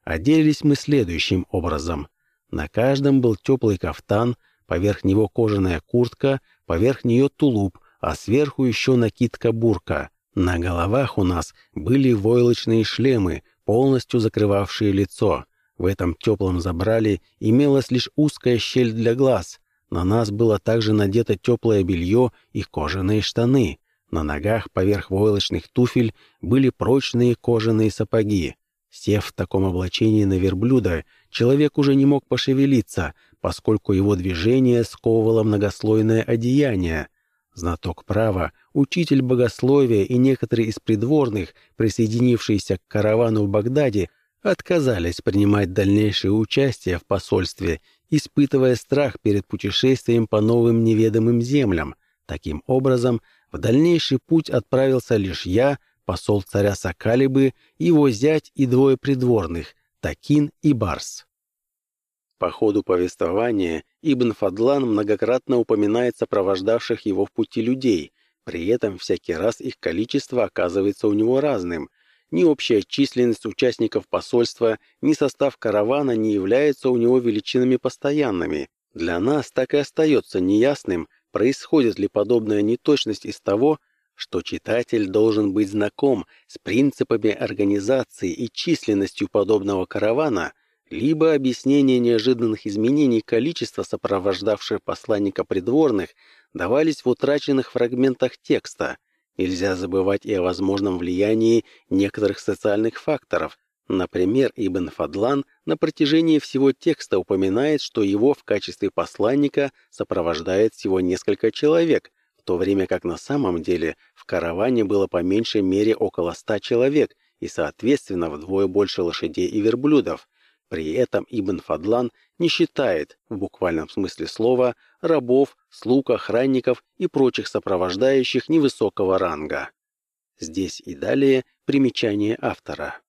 A: Оделись мы следующим образом. На каждом был теплый кафтан, поверх него кожаная куртка — поверх нее тулуп, а сверху еще накидка-бурка. На головах у нас были войлочные шлемы, полностью закрывавшие лицо. В этом теплом забрале имелась лишь узкая щель для глаз. На нас было также надето теплое белье и кожаные штаны. На ногах поверх войлочных туфель были прочные кожаные сапоги. Сев в таком облачении на верблюда, человек уже не мог пошевелиться, поскольку его движение сковывало многослойное одеяние. Знаток права, учитель богословия и некоторые из придворных, присоединившиеся к каравану в Багдаде, отказались принимать дальнейшее участие в посольстве, испытывая страх перед путешествием по новым неведомым землям. Таким образом, в дальнейший путь отправился лишь я, посол царя Сакалибы, его зять и двое придворных, Такин и Барс. По ходу повествования Ибн Фадлан многократно упоминает сопровождавших его в пути людей, при этом всякий раз их количество оказывается у него разным. Ни общая численность участников посольства, ни состав каравана не являются у него величинами постоянными. Для нас так и остается неясным, происходит ли подобная неточность из того, что читатель должен быть знаком с принципами организации и численностью подобного каравана, либо объяснение неожиданных изменений количества сопровождавших посланника придворных давались в утраченных фрагментах текста. Нельзя забывать и о возможном влиянии некоторых социальных факторов. Например, Ибн Фадлан на протяжении всего текста упоминает, что его в качестве посланника сопровождает всего несколько человек – в то время как на самом деле в караване было по меньшей мере около ста человек и, соответственно, вдвое больше лошадей и верблюдов. При этом Ибн Фадлан не считает, в буквальном смысле слова, рабов, слуг, охранников и прочих сопровождающих невысокого ранга. Здесь и далее примечание автора.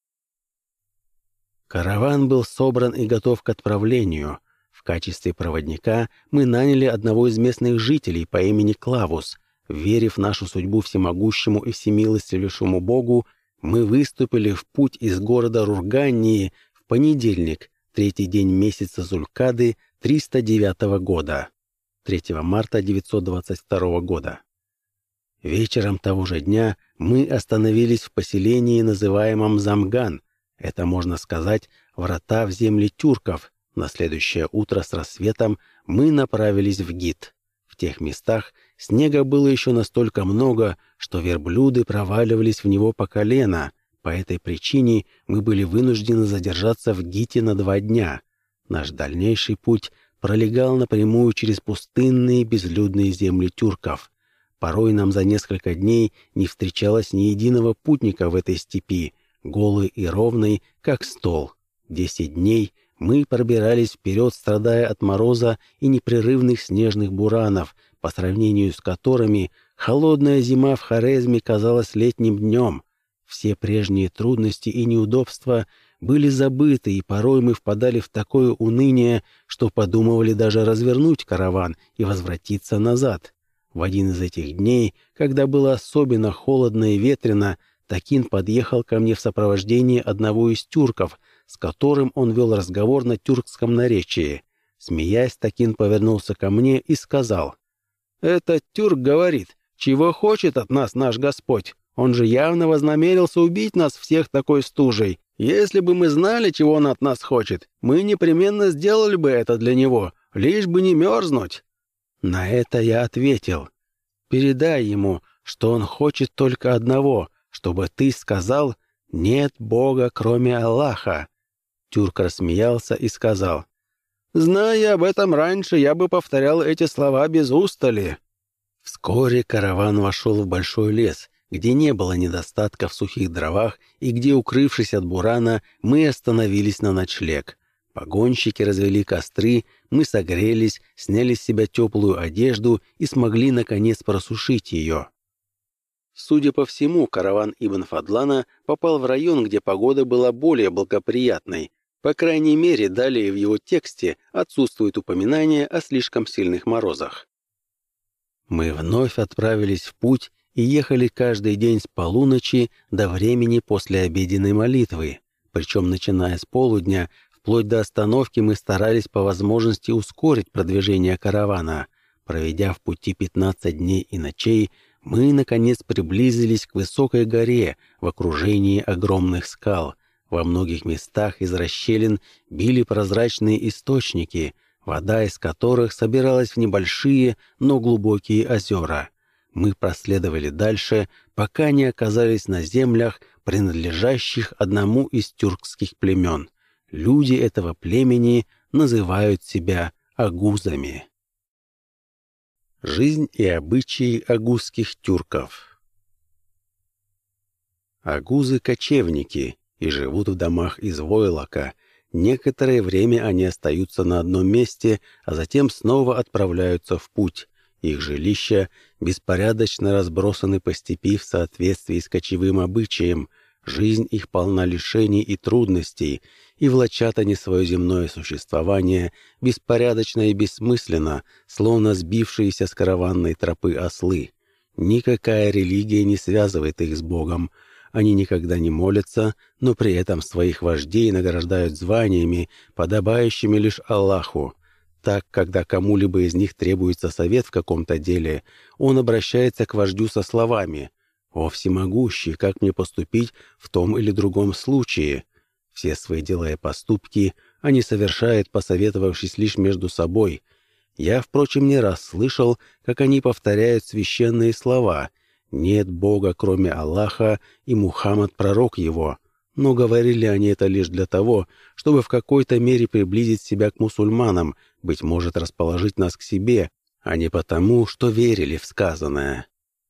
A: Караван был собран и готов к отправлению, в качестве проводника мы наняли одного из местных жителей по имени Клавус. Верив нашу судьбу всемогущему и всемилостивейшему Богу, мы выступили в путь из города Рургании понедельник, третий день месяца Зулькады 309 года, 3 марта 922 года. Вечером того же дня мы остановились в поселении, называемом Замган. Это, можно сказать, врата в земли тюрков, на следующее утро с рассветом мы направились в Гид. В тех местах снега было еще настолько много, что верблюды проваливались в него по колено. По этой причине мы были вынуждены задержаться в Гите на два дня. Наш дальнейший путь пролегал напрямую через пустынные безлюдные земли тюрков. Порой нам за несколько дней не встречалось ни единого путника в этой степи, голый и ровный, как стол. Десять дней — мы пробирались вперед, страдая от мороза и непрерывных снежных буранов, по сравнению с которыми холодная зима в Хорезме казалась летним днем. Все прежние трудности и неудобства были забыты, и порой мы впадали в такое уныние, что подумывали даже развернуть караван и возвратиться назад. В один из этих дней, когда было особенно холодно и ветрено, Такин подъехал ко мне в сопровождении одного из тюрков — с которым он вел разговор на тюркском наречии. Смеясь, Такин повернулся ко мне и сказал, «Этот тюрк говорит, чего хочет от нас наш Господь. Он же явно вознамерился убить нас всех такой стужей. Если бы мы знали, чего он от нас хочет, мы непременно сделали бы это для него, лишь бы не мерзнуть». На это я ответил, «Передай ему, что он хочет только одного, чтобы ты сказал, нет Бога, кроме Аллаха, Тюрк рассмеялся и сказал, «Зная об этом раньше, я бы повторял эти слова без устали». Вскоре караван вошел в большой лес, где не было недостатка в сухих дровах и где, укрывшись от бурана, мы остановились на ночлег. Погонщики развели костры, мы согрелись, сняли с себя теплую одежду и смогли, наконец, просушить ее. Судя по всему, караван Ибн Фадлана попал в район, где погода была более благоприятной, по крайней мере, далее в его тексте отсутствует упоминание о слишком сильных морозах. Мы вновь отправились в путь и ехали каждый день с полуночи до времени после обеденной молитвы. Причем, начиная с полудня, вплоть до остановки мы старались по возможности ускорить продвижение каравана. Проведя в пути 15 дней и ночей, мы, наконец, приблизились к высокой горе в окружении огромных скал — во многих местах из расщелин били прозрачные источники, вода из которых собиралась в небольшие, но глубокие озера. Мы проследовали дальше, пока не оказались на землях, принадлежащих одному из тюркских племен. Люди этого племени называют себя агузами. Жизнь и обычаи агузских тюрков Агузы-кочевники, и живут в домах из войлока. Некоторое время они остаются на одном месте, а затем снова отправляются в путь. Их жилища беспорядочно разбросаны по степи в соответствии с кочевым обычаем, жизнь их полна лишений и трудностей, и влачат они свое земное существование беспорядочно и бессмысленно, словно сбившиеся с караванной тропы ослы. Никакая религия не связывает их с Богом, они никогда не молятся, но при этом своих вождей награждают званиями, подобающими лишь Аллаху. Так, когда кому-либо из них требуется совет в каком-то деле, он обращается к вождю со словами «О всемогущий, как мне поступить в том или другом случае?» Все свои дела и поступки они совершают, посоветовавшись лишь между собой. Я, впрочем, не раз слышал, как они повторяют священные слова «Нет Бога, кроме Аллаха, и Мухаммад — пророк его». Но говорили они это лишь для того, чтобы в какой-то мере приблизить себя к мусульманам, быть может, расположить нас к себе, а не потому, что верили в сказанное.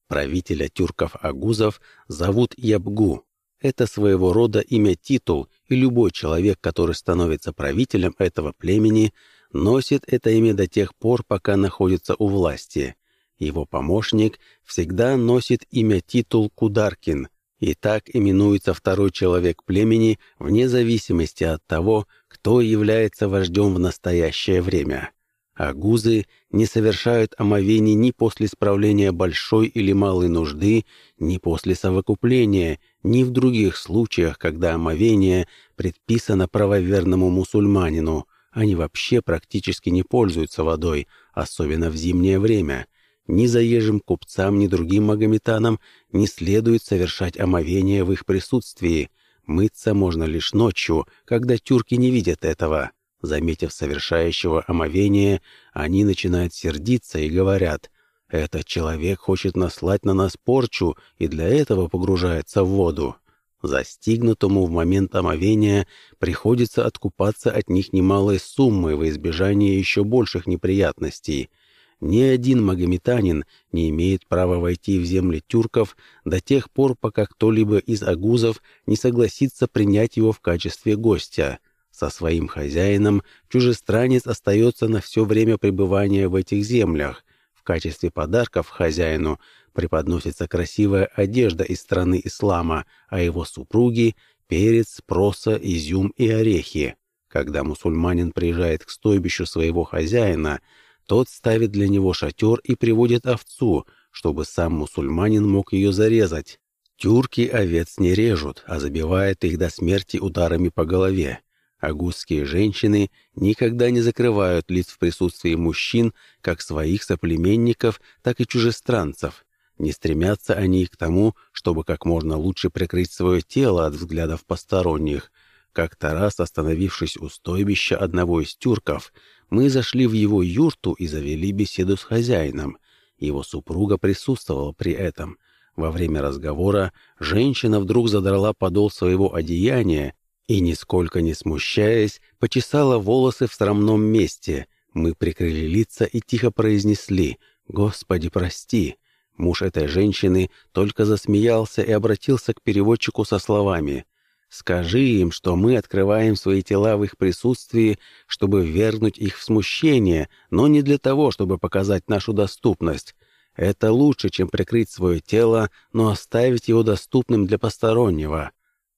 A: Правителя тюрков-агузов зовут Ябгу. Это своего рода имя-титул, и любой человек, который становится правителем этого племени, носит это имя до тех пор, пока находится у власти. Его помощник всегда носит имя-титул Кударкин, и так именуется второй человек племени вне зависимости от того, кто является вождем в настоящее время. А гузы не совершают омовений ни после справления большой или малой нужды, ни после совокупления, ни в других случаях, когда омовение предписано правоверному мусульманину. Они вообще практически не пользуются водой, особенно в зимнее время. Ни заезжим купцам, ни другим магометанам не следует совершать омовение в их присутствии – Мыться можно лишь ночью, когда тюрки не видят этого. Заметив совершающего омовение, они начинают сердиться и говорят, «Этот человек хочет наслать на нас порчу и для этого погружается в воду». Застигнутому в момент омовения приходится откупаться от них немалой суммы во избежание еще больших неприятностей – ни один магометанин не имеет права войти в земли тюрков до тех пор, пока кто-либо из агузов не согласится принять его в качестве гостя. Со своим хозяином чужестранец остается на все время пребывания в этих землях. В качестве подарков хозяину преподносится красивая одежда из страны ислама, а его супруги — перец, проса, изюм и орехи. Когда мусульманин приезжает к стойбищу своего хозяина — тот ставит для него шатер и приводит овцу, чтобы сам мусульманин мог ее зарезать. Тюрки овец не режут, а забивают их до смерти ударами по голове. Агузские женщины никогда не закрывают лиц в присутствии мужчин, как своих соплеменников, так и чужестранцев. Не стремятся они к тому, чтобы как можно лучше прикрыть свое тело от взглядов посторонних. Как-то раз, остановившись у стойбища одного из тюрков, мы зашли в его юрту и завели беседу с хозяином. Его супруга присутствовала при этом. Во время разговора женщина вдруг задрала подол своего одеяния и, нисколько не смущаясь, почесала волосы в срамном месте. Мы прикрыли лица и тихо произнесли «Господи, прости». Муж этой женщины только засмеялся и обратился к переводчику со словами Скажи им, что мы открываем свои тела в их присутствии, чтобы вернуть их в смущение, но не для того, чтобы показать нашу доступность. Это лучше, чем прикрыть свое тело, но оставить его доступным для постороннего.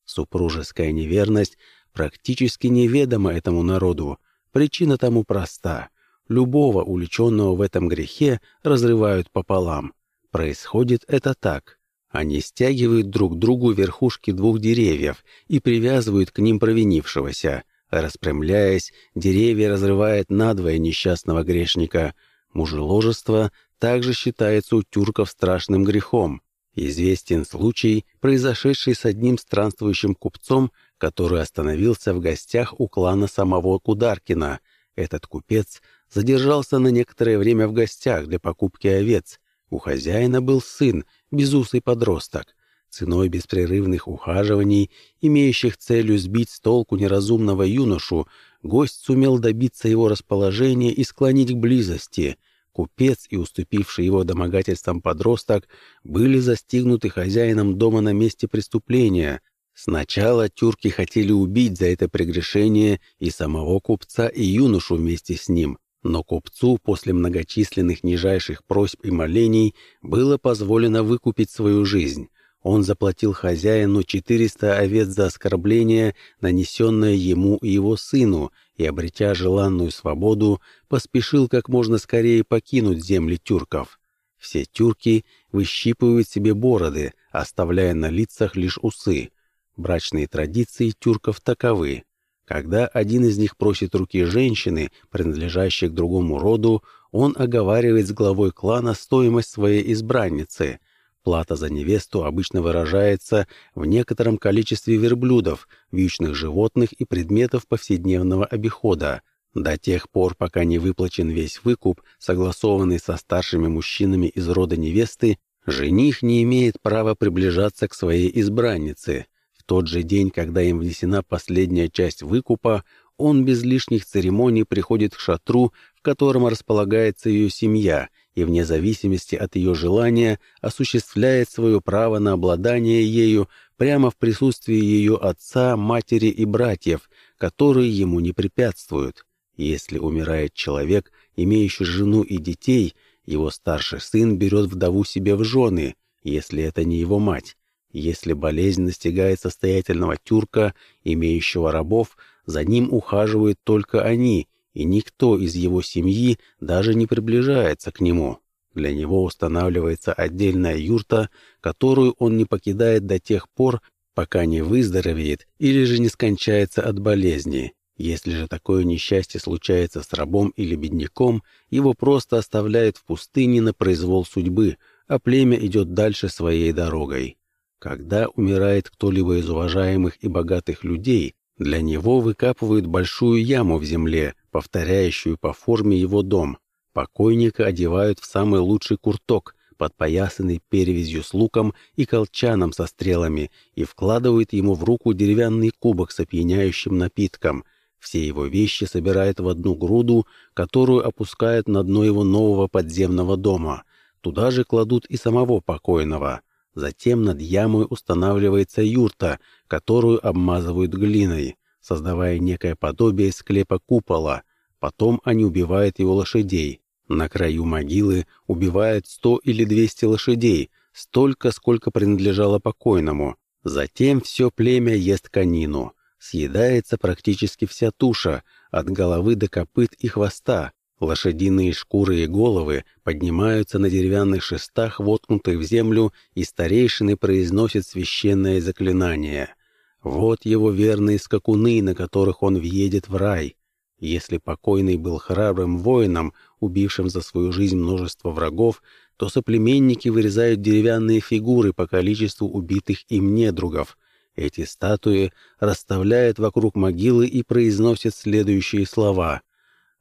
A: Супружеская неверность практически неведома этому народу. Причина тому проста. Любого уличенного в этом грехе разрывают пополам. Происходит это так. Они стягивают друг другу верхушки двух деревьев и привязывают к ним провинившегося. Распрямляясь, деревья разрывает надвое несчастного грешника. Мужеложество также считается у тюрков страшным грехом. Известен случай, произошедший с одним странствующим купцом, который остановился в гостях у клана самого Кударкина. Этот купец задержался на некоторое время в гостях для покупки овец. У хозяина был сын, безусый подросток. Ценой беспрерывных ухаживаний, имеющих целью сбить с толку неразумного юношу, гость сумел добиться его расположения и склонить к близости. Купец и уступивший его домогательствам подросток были застигнуты хозяином дома на месте преступления. Сначала тюрки хотели убить за это прегрешение и самого купца, и юношу вместе с ним. Но купцу после многочисленных нижайших просьб и молений было позволено выкупить свою жизнь. Он заплатил хозяину 400 овец за оскорбление, нанесенное ему и его сыну, и, обретя желанную свободу, поспешил как можно скорее покинуть земли тюрков. Все тюрки выщипывают себе бороды, оставляя на лицах лишь усы. Брачные традиции тюрков таковы. Когда один из них просит руки женщины, принадлежащей к другому роду, он оговаривает с главой клана стоимость своей избранницы. Плата за невесту обычно выражается в некотором количестве верблюдов, вьючных животных и предметов повседневного обихода. До тех пор, пока не выплачен весь выкуп, согласованный со старшими мужчинами из рода невесты, жених не имеет права приближаться к своей избраннице тот же день, когда им внесена последняя часть выкупа, он без лишних церемоний приходит к шатру, в котором располагается ее семья, и вне зависимости от ее желания осуществляет свое право на обладание ею прямо в присутствии ее отца, матери и братьев, которые ему не препятствуют. Если умирает человек, имеющий жену и детей, его старший сын берет вдову себе в жены, если это не его мать. Если болезнь настигает состоятельного тюрка, имеющего рабов, за ним ухаживают только они, и никто из его семьи даже не приближается к нему. Для него устанавливается отдельная юрта, которую он не покидает до тех пор, пока не выздоровеет или же не скончается от болезни. Если же такое несчастье случается с рабом или бедняком, его просто оставляют в пустыне на произвол судьбы, а племя идет дальше своей дорогой. Когда умирает кто-либо из уважаемых и богатых людей, для него выкапывают большую яму в земле, повторяющую по форме его дом. Покойника одевают в самый лучший курток, подпоясанный перевязью с луком и колчаном со стрелами, и вкладывают ему в руку деревянный кубок с опьяняющим напитком. Все его вещи собирают в одну груду, которую опускают на дно его нового подземного дома. Туда же кладут и самого покойного. Затем над ямой устанавливается юрта, которую обмазывают глиной, создавая некое подобие склепа купола. Потом они убивают его лошадей. На краю могилы убивают сто или двести лошадей, столько, сколько принадлежало покойному. Затем все племя ест конину. Съедается практически вся туша, от головы до копыт и хвоста, Лошадиные шкуры и головы поднимаются на деревянных шестах, воткнутых в землю, и старейшины произносят священное заклинание. Вот его верные скакуны, на которых он въедет в рай. Если покойный был храбрым воином, убившим за свою жизнь множество врагов, то соплеменники вырезают деревянные фигуры по количеству убитых им недругов. Эти статуи расставляют вокруг могилы и произносят следующие слова —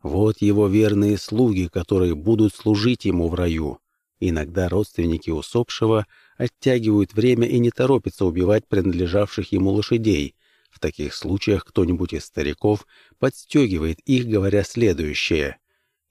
A: вот его верные слуги, которые будут служить ему в раю. Иногда родственники усопшего оттягивают время и не торопятся убивать принадлежавших ему лошадей. В таких случаях кто-нибудь из стариков подстегивает их, говоря следующее.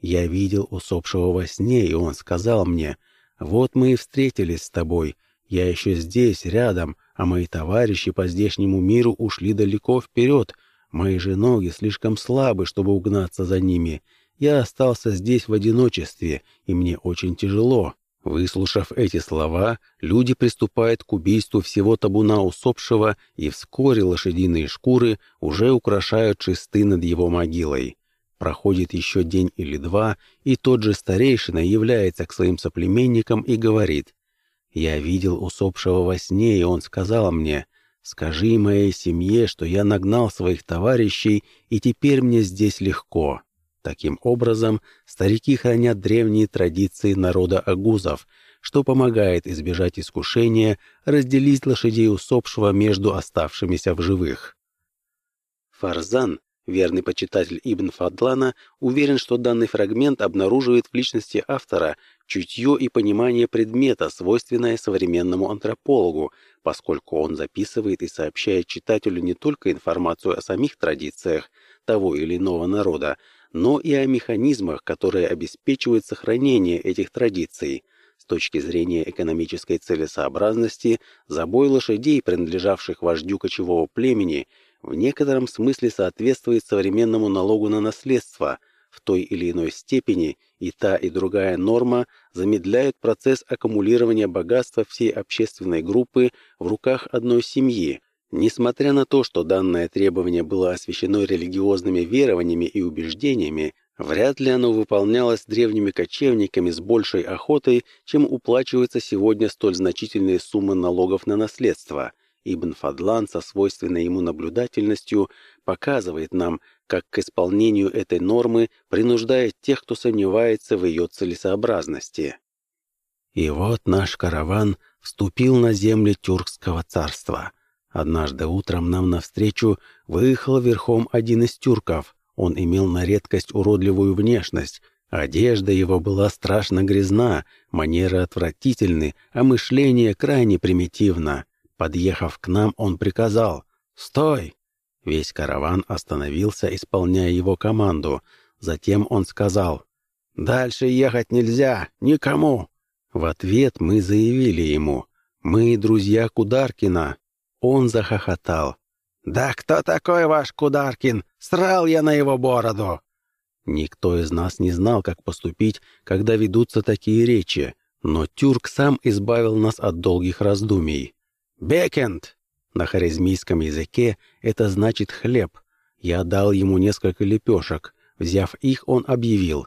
A: «Я видел усопшего во сне, и он сказал мне, «Вот мы и встретились с тобой. Я еще здесь, рядом, а мои товарищи по здешнему миру ушли далеко вперед, Мои же ноги слишком слабы, чтобы угнаться за ними. Я остался здесь в одиночестве, и мне очень тяжело. Выслушав эти слова, люди приступают к убийству всего табуна усопшего, и вскоре лошадиные шкуры уже украшают шесты над его могилой. Проходит еще день или два, и тот же старейшина является к своим соплеменникам и говорит, «Я видел усопшего во сне, и он сказал мне, Скажи моей семье, что я нагнал своих товарищей, и теперь мне здесь легко. Таким образом, старики хранят древние традиции народа агузов, что помогает избежать искушения разделить лошадей усопшего между оставшимися в живых. Фарзан, верный почитатель Ибн Фадлана, уверен, что данный фрагмент обнаруживает в личности автора чутье и понимание предмета, свойственное современному антропологу, поскольку он записывает и сообщает читателю не только информацию о самих традициях того или иного народа, но и о механизмах, которые обеспечивают сохранение этих традиций. С точки зрения экономической целесообразности, забой лошадей, принадлежавших вождю кочевого племени, в некотором смысле соответствует современному налогу на наследство – в той или иной степени, и та, и другая норма замедляют процесс аккумулирования богатства всей общественной группы в руках одной семьи. Несмотря на то, что данное требование было освещено религиозными верованиями и убеждениями, вряд ли оно выполнялось древними кочевниками с большей охотой, чем уплачиваются сегодня столь значительные суммы налогов на наследство – Ибн Фадлан со свойственной ему наблюдательностью показывает нам, как к исполнению этой нормы принуждает тех, кто сомневается в ее целесообразности. И вот наш караван вступил на земли тюркского царства. Однажды утром нам навстречу выехал верхом один из тюрков. Он имел на редкость уродливую внешность, Одежда его была страшно грязна, манеры отвратительны, а мышление крайне примитивно. Подъехав к нам, он приказал «Стой!». Весь караван остановился, исполняя его команду. Затем он сказал «Дальше ехать нельзя, никому!». В ответ мы заявили ему «Мы друзья Кударкина». Он захохотал. «Да кто такой ваш Кударкин? Срал я на его бороду!» Никто из нас не знал, как поступить, когда ведутся такие речи, но Тюрк сам избавил нас от долгих раздумий. «Бекенд!» На харизмийском языке это значит «хлеб». Я дал ему несколько лепешек. Взяв их, он объявил.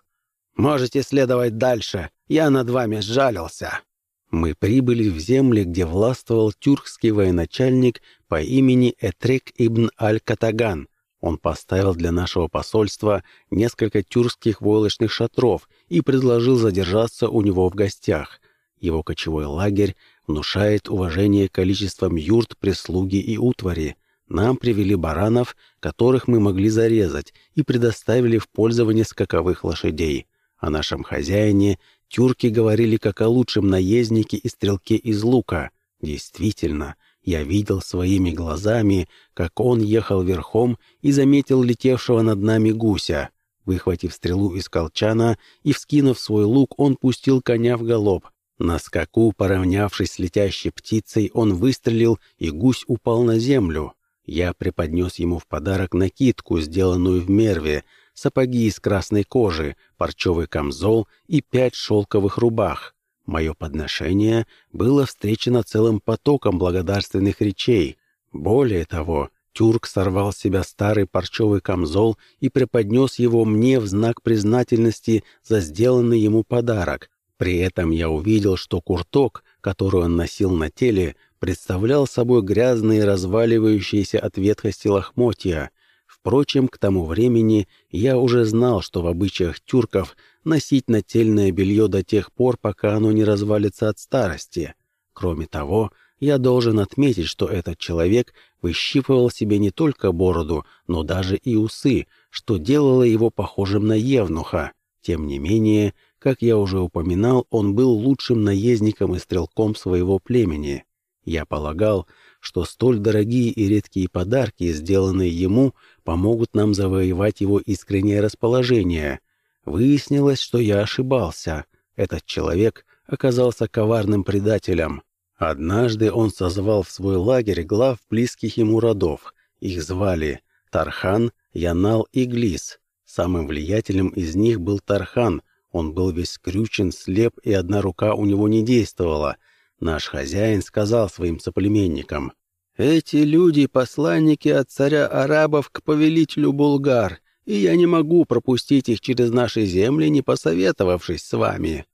A: «Можете следовать дальше. Я над вами сжалился». Мы прибыли в земли, где властвовал тюркский военачальник по имени Этрик ибн Аль-Катаган. Он поставил для нашего посольства несколько тюркских войлочных шатров и предложил задержаться у него в гостях. Его кочевой лагерь внушает уважение количеством юрт, прислуги и утвари. Нам привели баранов, которых мы могли зарезать, и предоставили в пользование скаковых лошадей. О нашем хозяине тюрки говорили как о лучшем наезднике и стрелке из лука. Действительно, я видел своими глазами, как он ехал верхом и заметил летевшего над нами гуся. Выхватив стрелу из колчана и вскинув свой лук, он пустил коня в галоп, на скаку, поравнявшись с летящей птицей, он выстрелил, и гусь упал на землю. Я преподнес ему в подарок накидку, сделанную в мерве, сапоги из красной кожи, парчевый камзол и пять шелковых рубах. Мое подношение было встречено целым потоком благодарственных речей. Более того, тюрк сорвал с себя старый парчевый камзол и преподнес его мне в знак признательности за сделанный ему подарок, при этом я увидел, что курток, который он носил на теле, представлял собой грязные, разваливающиеся от ветхости лохмотья. Впрочем, к тому времени я уже знал, что в обычаях тюрков носить нательное белье до тех пор, пока оно не развалится от старости. Кроме того, я должен отметить, что этот человек выщипывал себе не только бороду, но даже и усы, что делало его похожим на евнуха. Тем не менее, как я уже упоминал, он был лучшим наездником и стрелком своего племени. Я полагал, что столь дорогие и редкие подарки, сделанные ему, помогут нам завоевать его искреннее расположение. Выяснилось, что я ошибался. Этот человек оказался коварным предателем. Однажды он созвал в свой лагерь глав близких ему родов. Их звали Тархан, Янал и Глис. Самым влиятельным из них был Тархан, он был весь скрючен, слеп, и одна рука у него не действовала. Наш хозяин сказал своим соплеменникам, «Эти люди — посланники от царя арабов к повелителю булгар, и я не могу пропустить их через наши земли, не посоветовавшись с вами».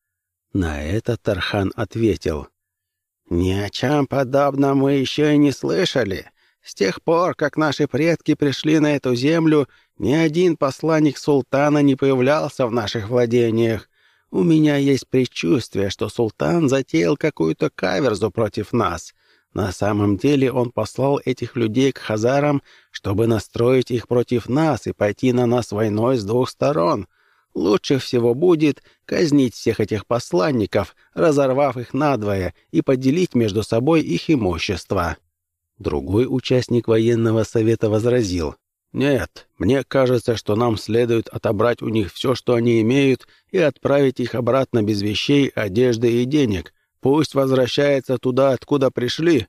A: На это Тархан ответил, «Ни о чем подобном мы еще и не слышали. С тех пор, как наши предки пришли на эту землю, ни один посланник султана не появлялся в наших владениях. У меня есть предчувствие, что султан затеял какую-то каверзу против нас. На самом деле он послал этих людей к хазарам, чтобы настроить их против нас и пойти на нас войной с двух сторон. Лучше всего будет казнить всех этих посланников, разорвав их надвое, и поделить между собой их имущество. Другой участник военного совета возразил. «Нет, мне кажется, что нам следует отобрать у них все, что они имеют, и отправить их обратно без вещей, одежды и денег. Пусть возвращаются туда, откуда пришли».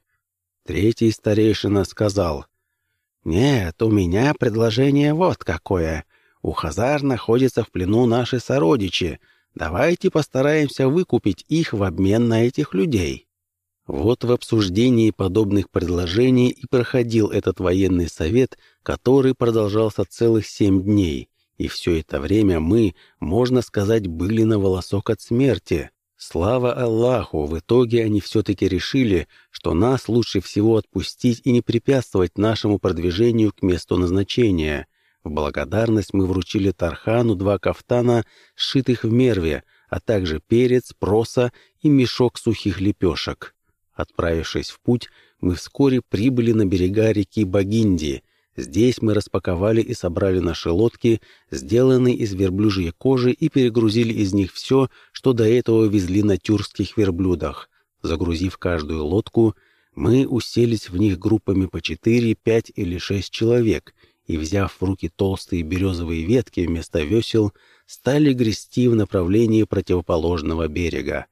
A: Третий старейшина сказал. «Нет, у меня предложение вот какое. У Хазар находятся в плену наши сородичи. Давайте постараемся выкупить их в обмен на этих людей». Вот в обсуждении подобных предложений и проходил этот военный совет, который продолжался целых семь дней. И все это время мы, можно сказать, были на волосок от смерти. Слава Аллаху, в итоге они все-таки решили, что нас лучше всего отпустить и не препятствовать нашему продвижению к месту назначения. В благодарность мы вручили Тархану два кафтана, сшитых в мерве, а также перец, проса и мешок сухих лепешек. Отправившись в путь, мы вскоре прибыли на берега реки Багинди — Здесь мы распаковали и собрали наши лодки, сделанные из верблюжьей кожи, и перегрузили из них все, что до этого везли на тюркских верблюдах. Загрузив каждую лодку, мы уселись в них группами по четыре, пять или шесть человек и, взяв в руки толстые березовые ветки вместо весел, стали грести в направлении противоположного берега.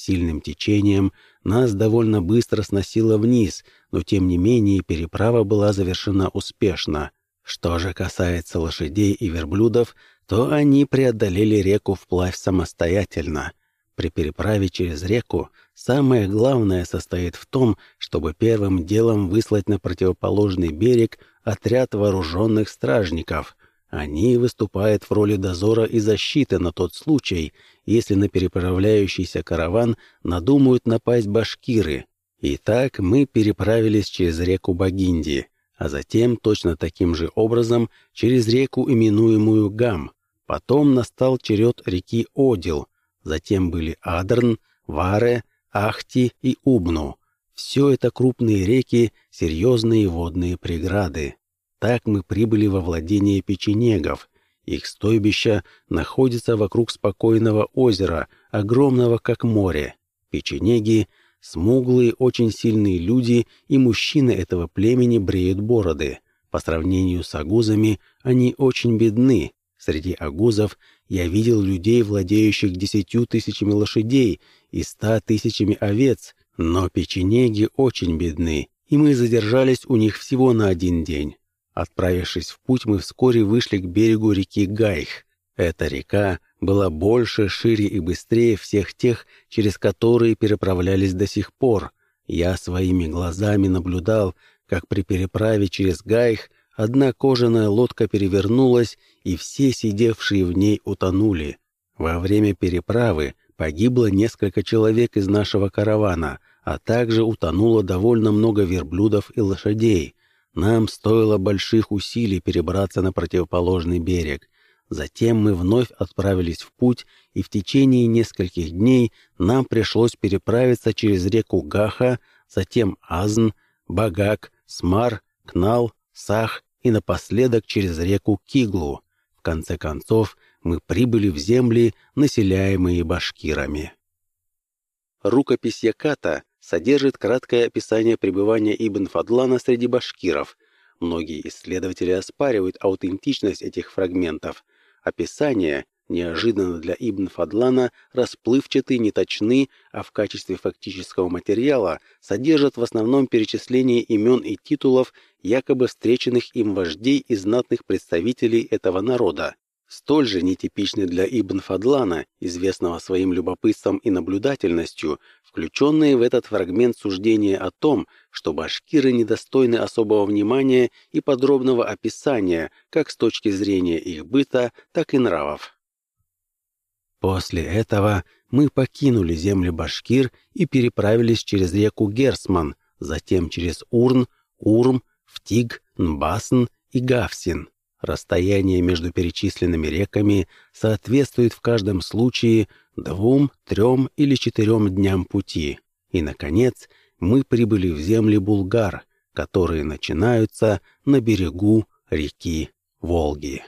A: Сильным течением нас довольно быстро сносило вниз, но тем не менее переправа была завершена успешно. Что же касается лошадей и верблюдов, то они преодолели реку вплавь самостоятельно. При переправе через реку самое главное состоит в том, чтобы первым делом выслать на противоположный берег отряд вооруженных стражников, они выступают в роли дозора и защиты на тот случай, если на переправляющийся караван надумают напасть башкиры. Итак, мы переправились через реку Багинди, а затем точно таким же образом через реку, именуемую Гам. Потом настал черед реки Одил, затем были Адрн, Варе, Ахти и Убну. Все это крупные реки, серьезные водные преграды. Так мы прибыли во владение печенегов. Их стойбище находится вокруг спокойного озера, огромного как море. Печенеги — смуглые, очень сильные люди, и мужчины этого племени бреют бороды. По сравнению с агузами они очень бедны. Среди агузов я видел людей, владеющих десятью тысячами лошадей и ста тысячами овец, но печенеги очень бедны, и мы задержались у них всего на один день. Отправившись в путь, мы вскоре вышли к берегу реки Гайх. Эта река была больше, шире и быстрее всех тех, через которые переправлялись до сих пор. Я своими глазами наблюдал, как при переправе через Гайх одна кожаная лодка перевернулась, и все сидевшие в ней утонули. Во время переправы погибло несколько человек из нашего каравана, а также утонуло довольно много верблюдов и лошадей. Нам стоило больших усилий перебраться на противоположный берег. Затем мы вновь отправились в путь, и в течение нескольких дней нам пришлось переправиться через реку Гаха, затем Азн, Багак, Смар, Кнал, Сах и напоследок через реку Киглу. В конце концов, мы прибыли в земли, населяемые башкирами. Рукопись Яката содержит краткое описание пребывания Ибн Фадлана среди башкиров. Многие исследователи оспаривают аутентичность этих фрагментов. Описания, неожиданно для Ибн Фадлана, расплывчаты, неточны, а в качестве фактического материала содержат в основном перечисление имен и титулов якобы встреченных им вождей и знатных представителей этого народа. Столь же нетипичны для Ибн Фадлана, известного своим любопытством и наблюдательностью, включенные в этот фрагмент суждения о том, что башкиры недостойны особого внимания и подробного описания как с точки зрения их быта, так и нравов. После этого мы покинули земли башкир и переправились через реку Герсман, затем через Урн, Урм, Втиг, Нбасн и Гавсин. Расстояние между перечисленными реками соответствует в каждом случае двум, трем или четырем дням пути. И, наконец, мы прибыли в земли Булгар, которые начинаются на берегу реки Волги.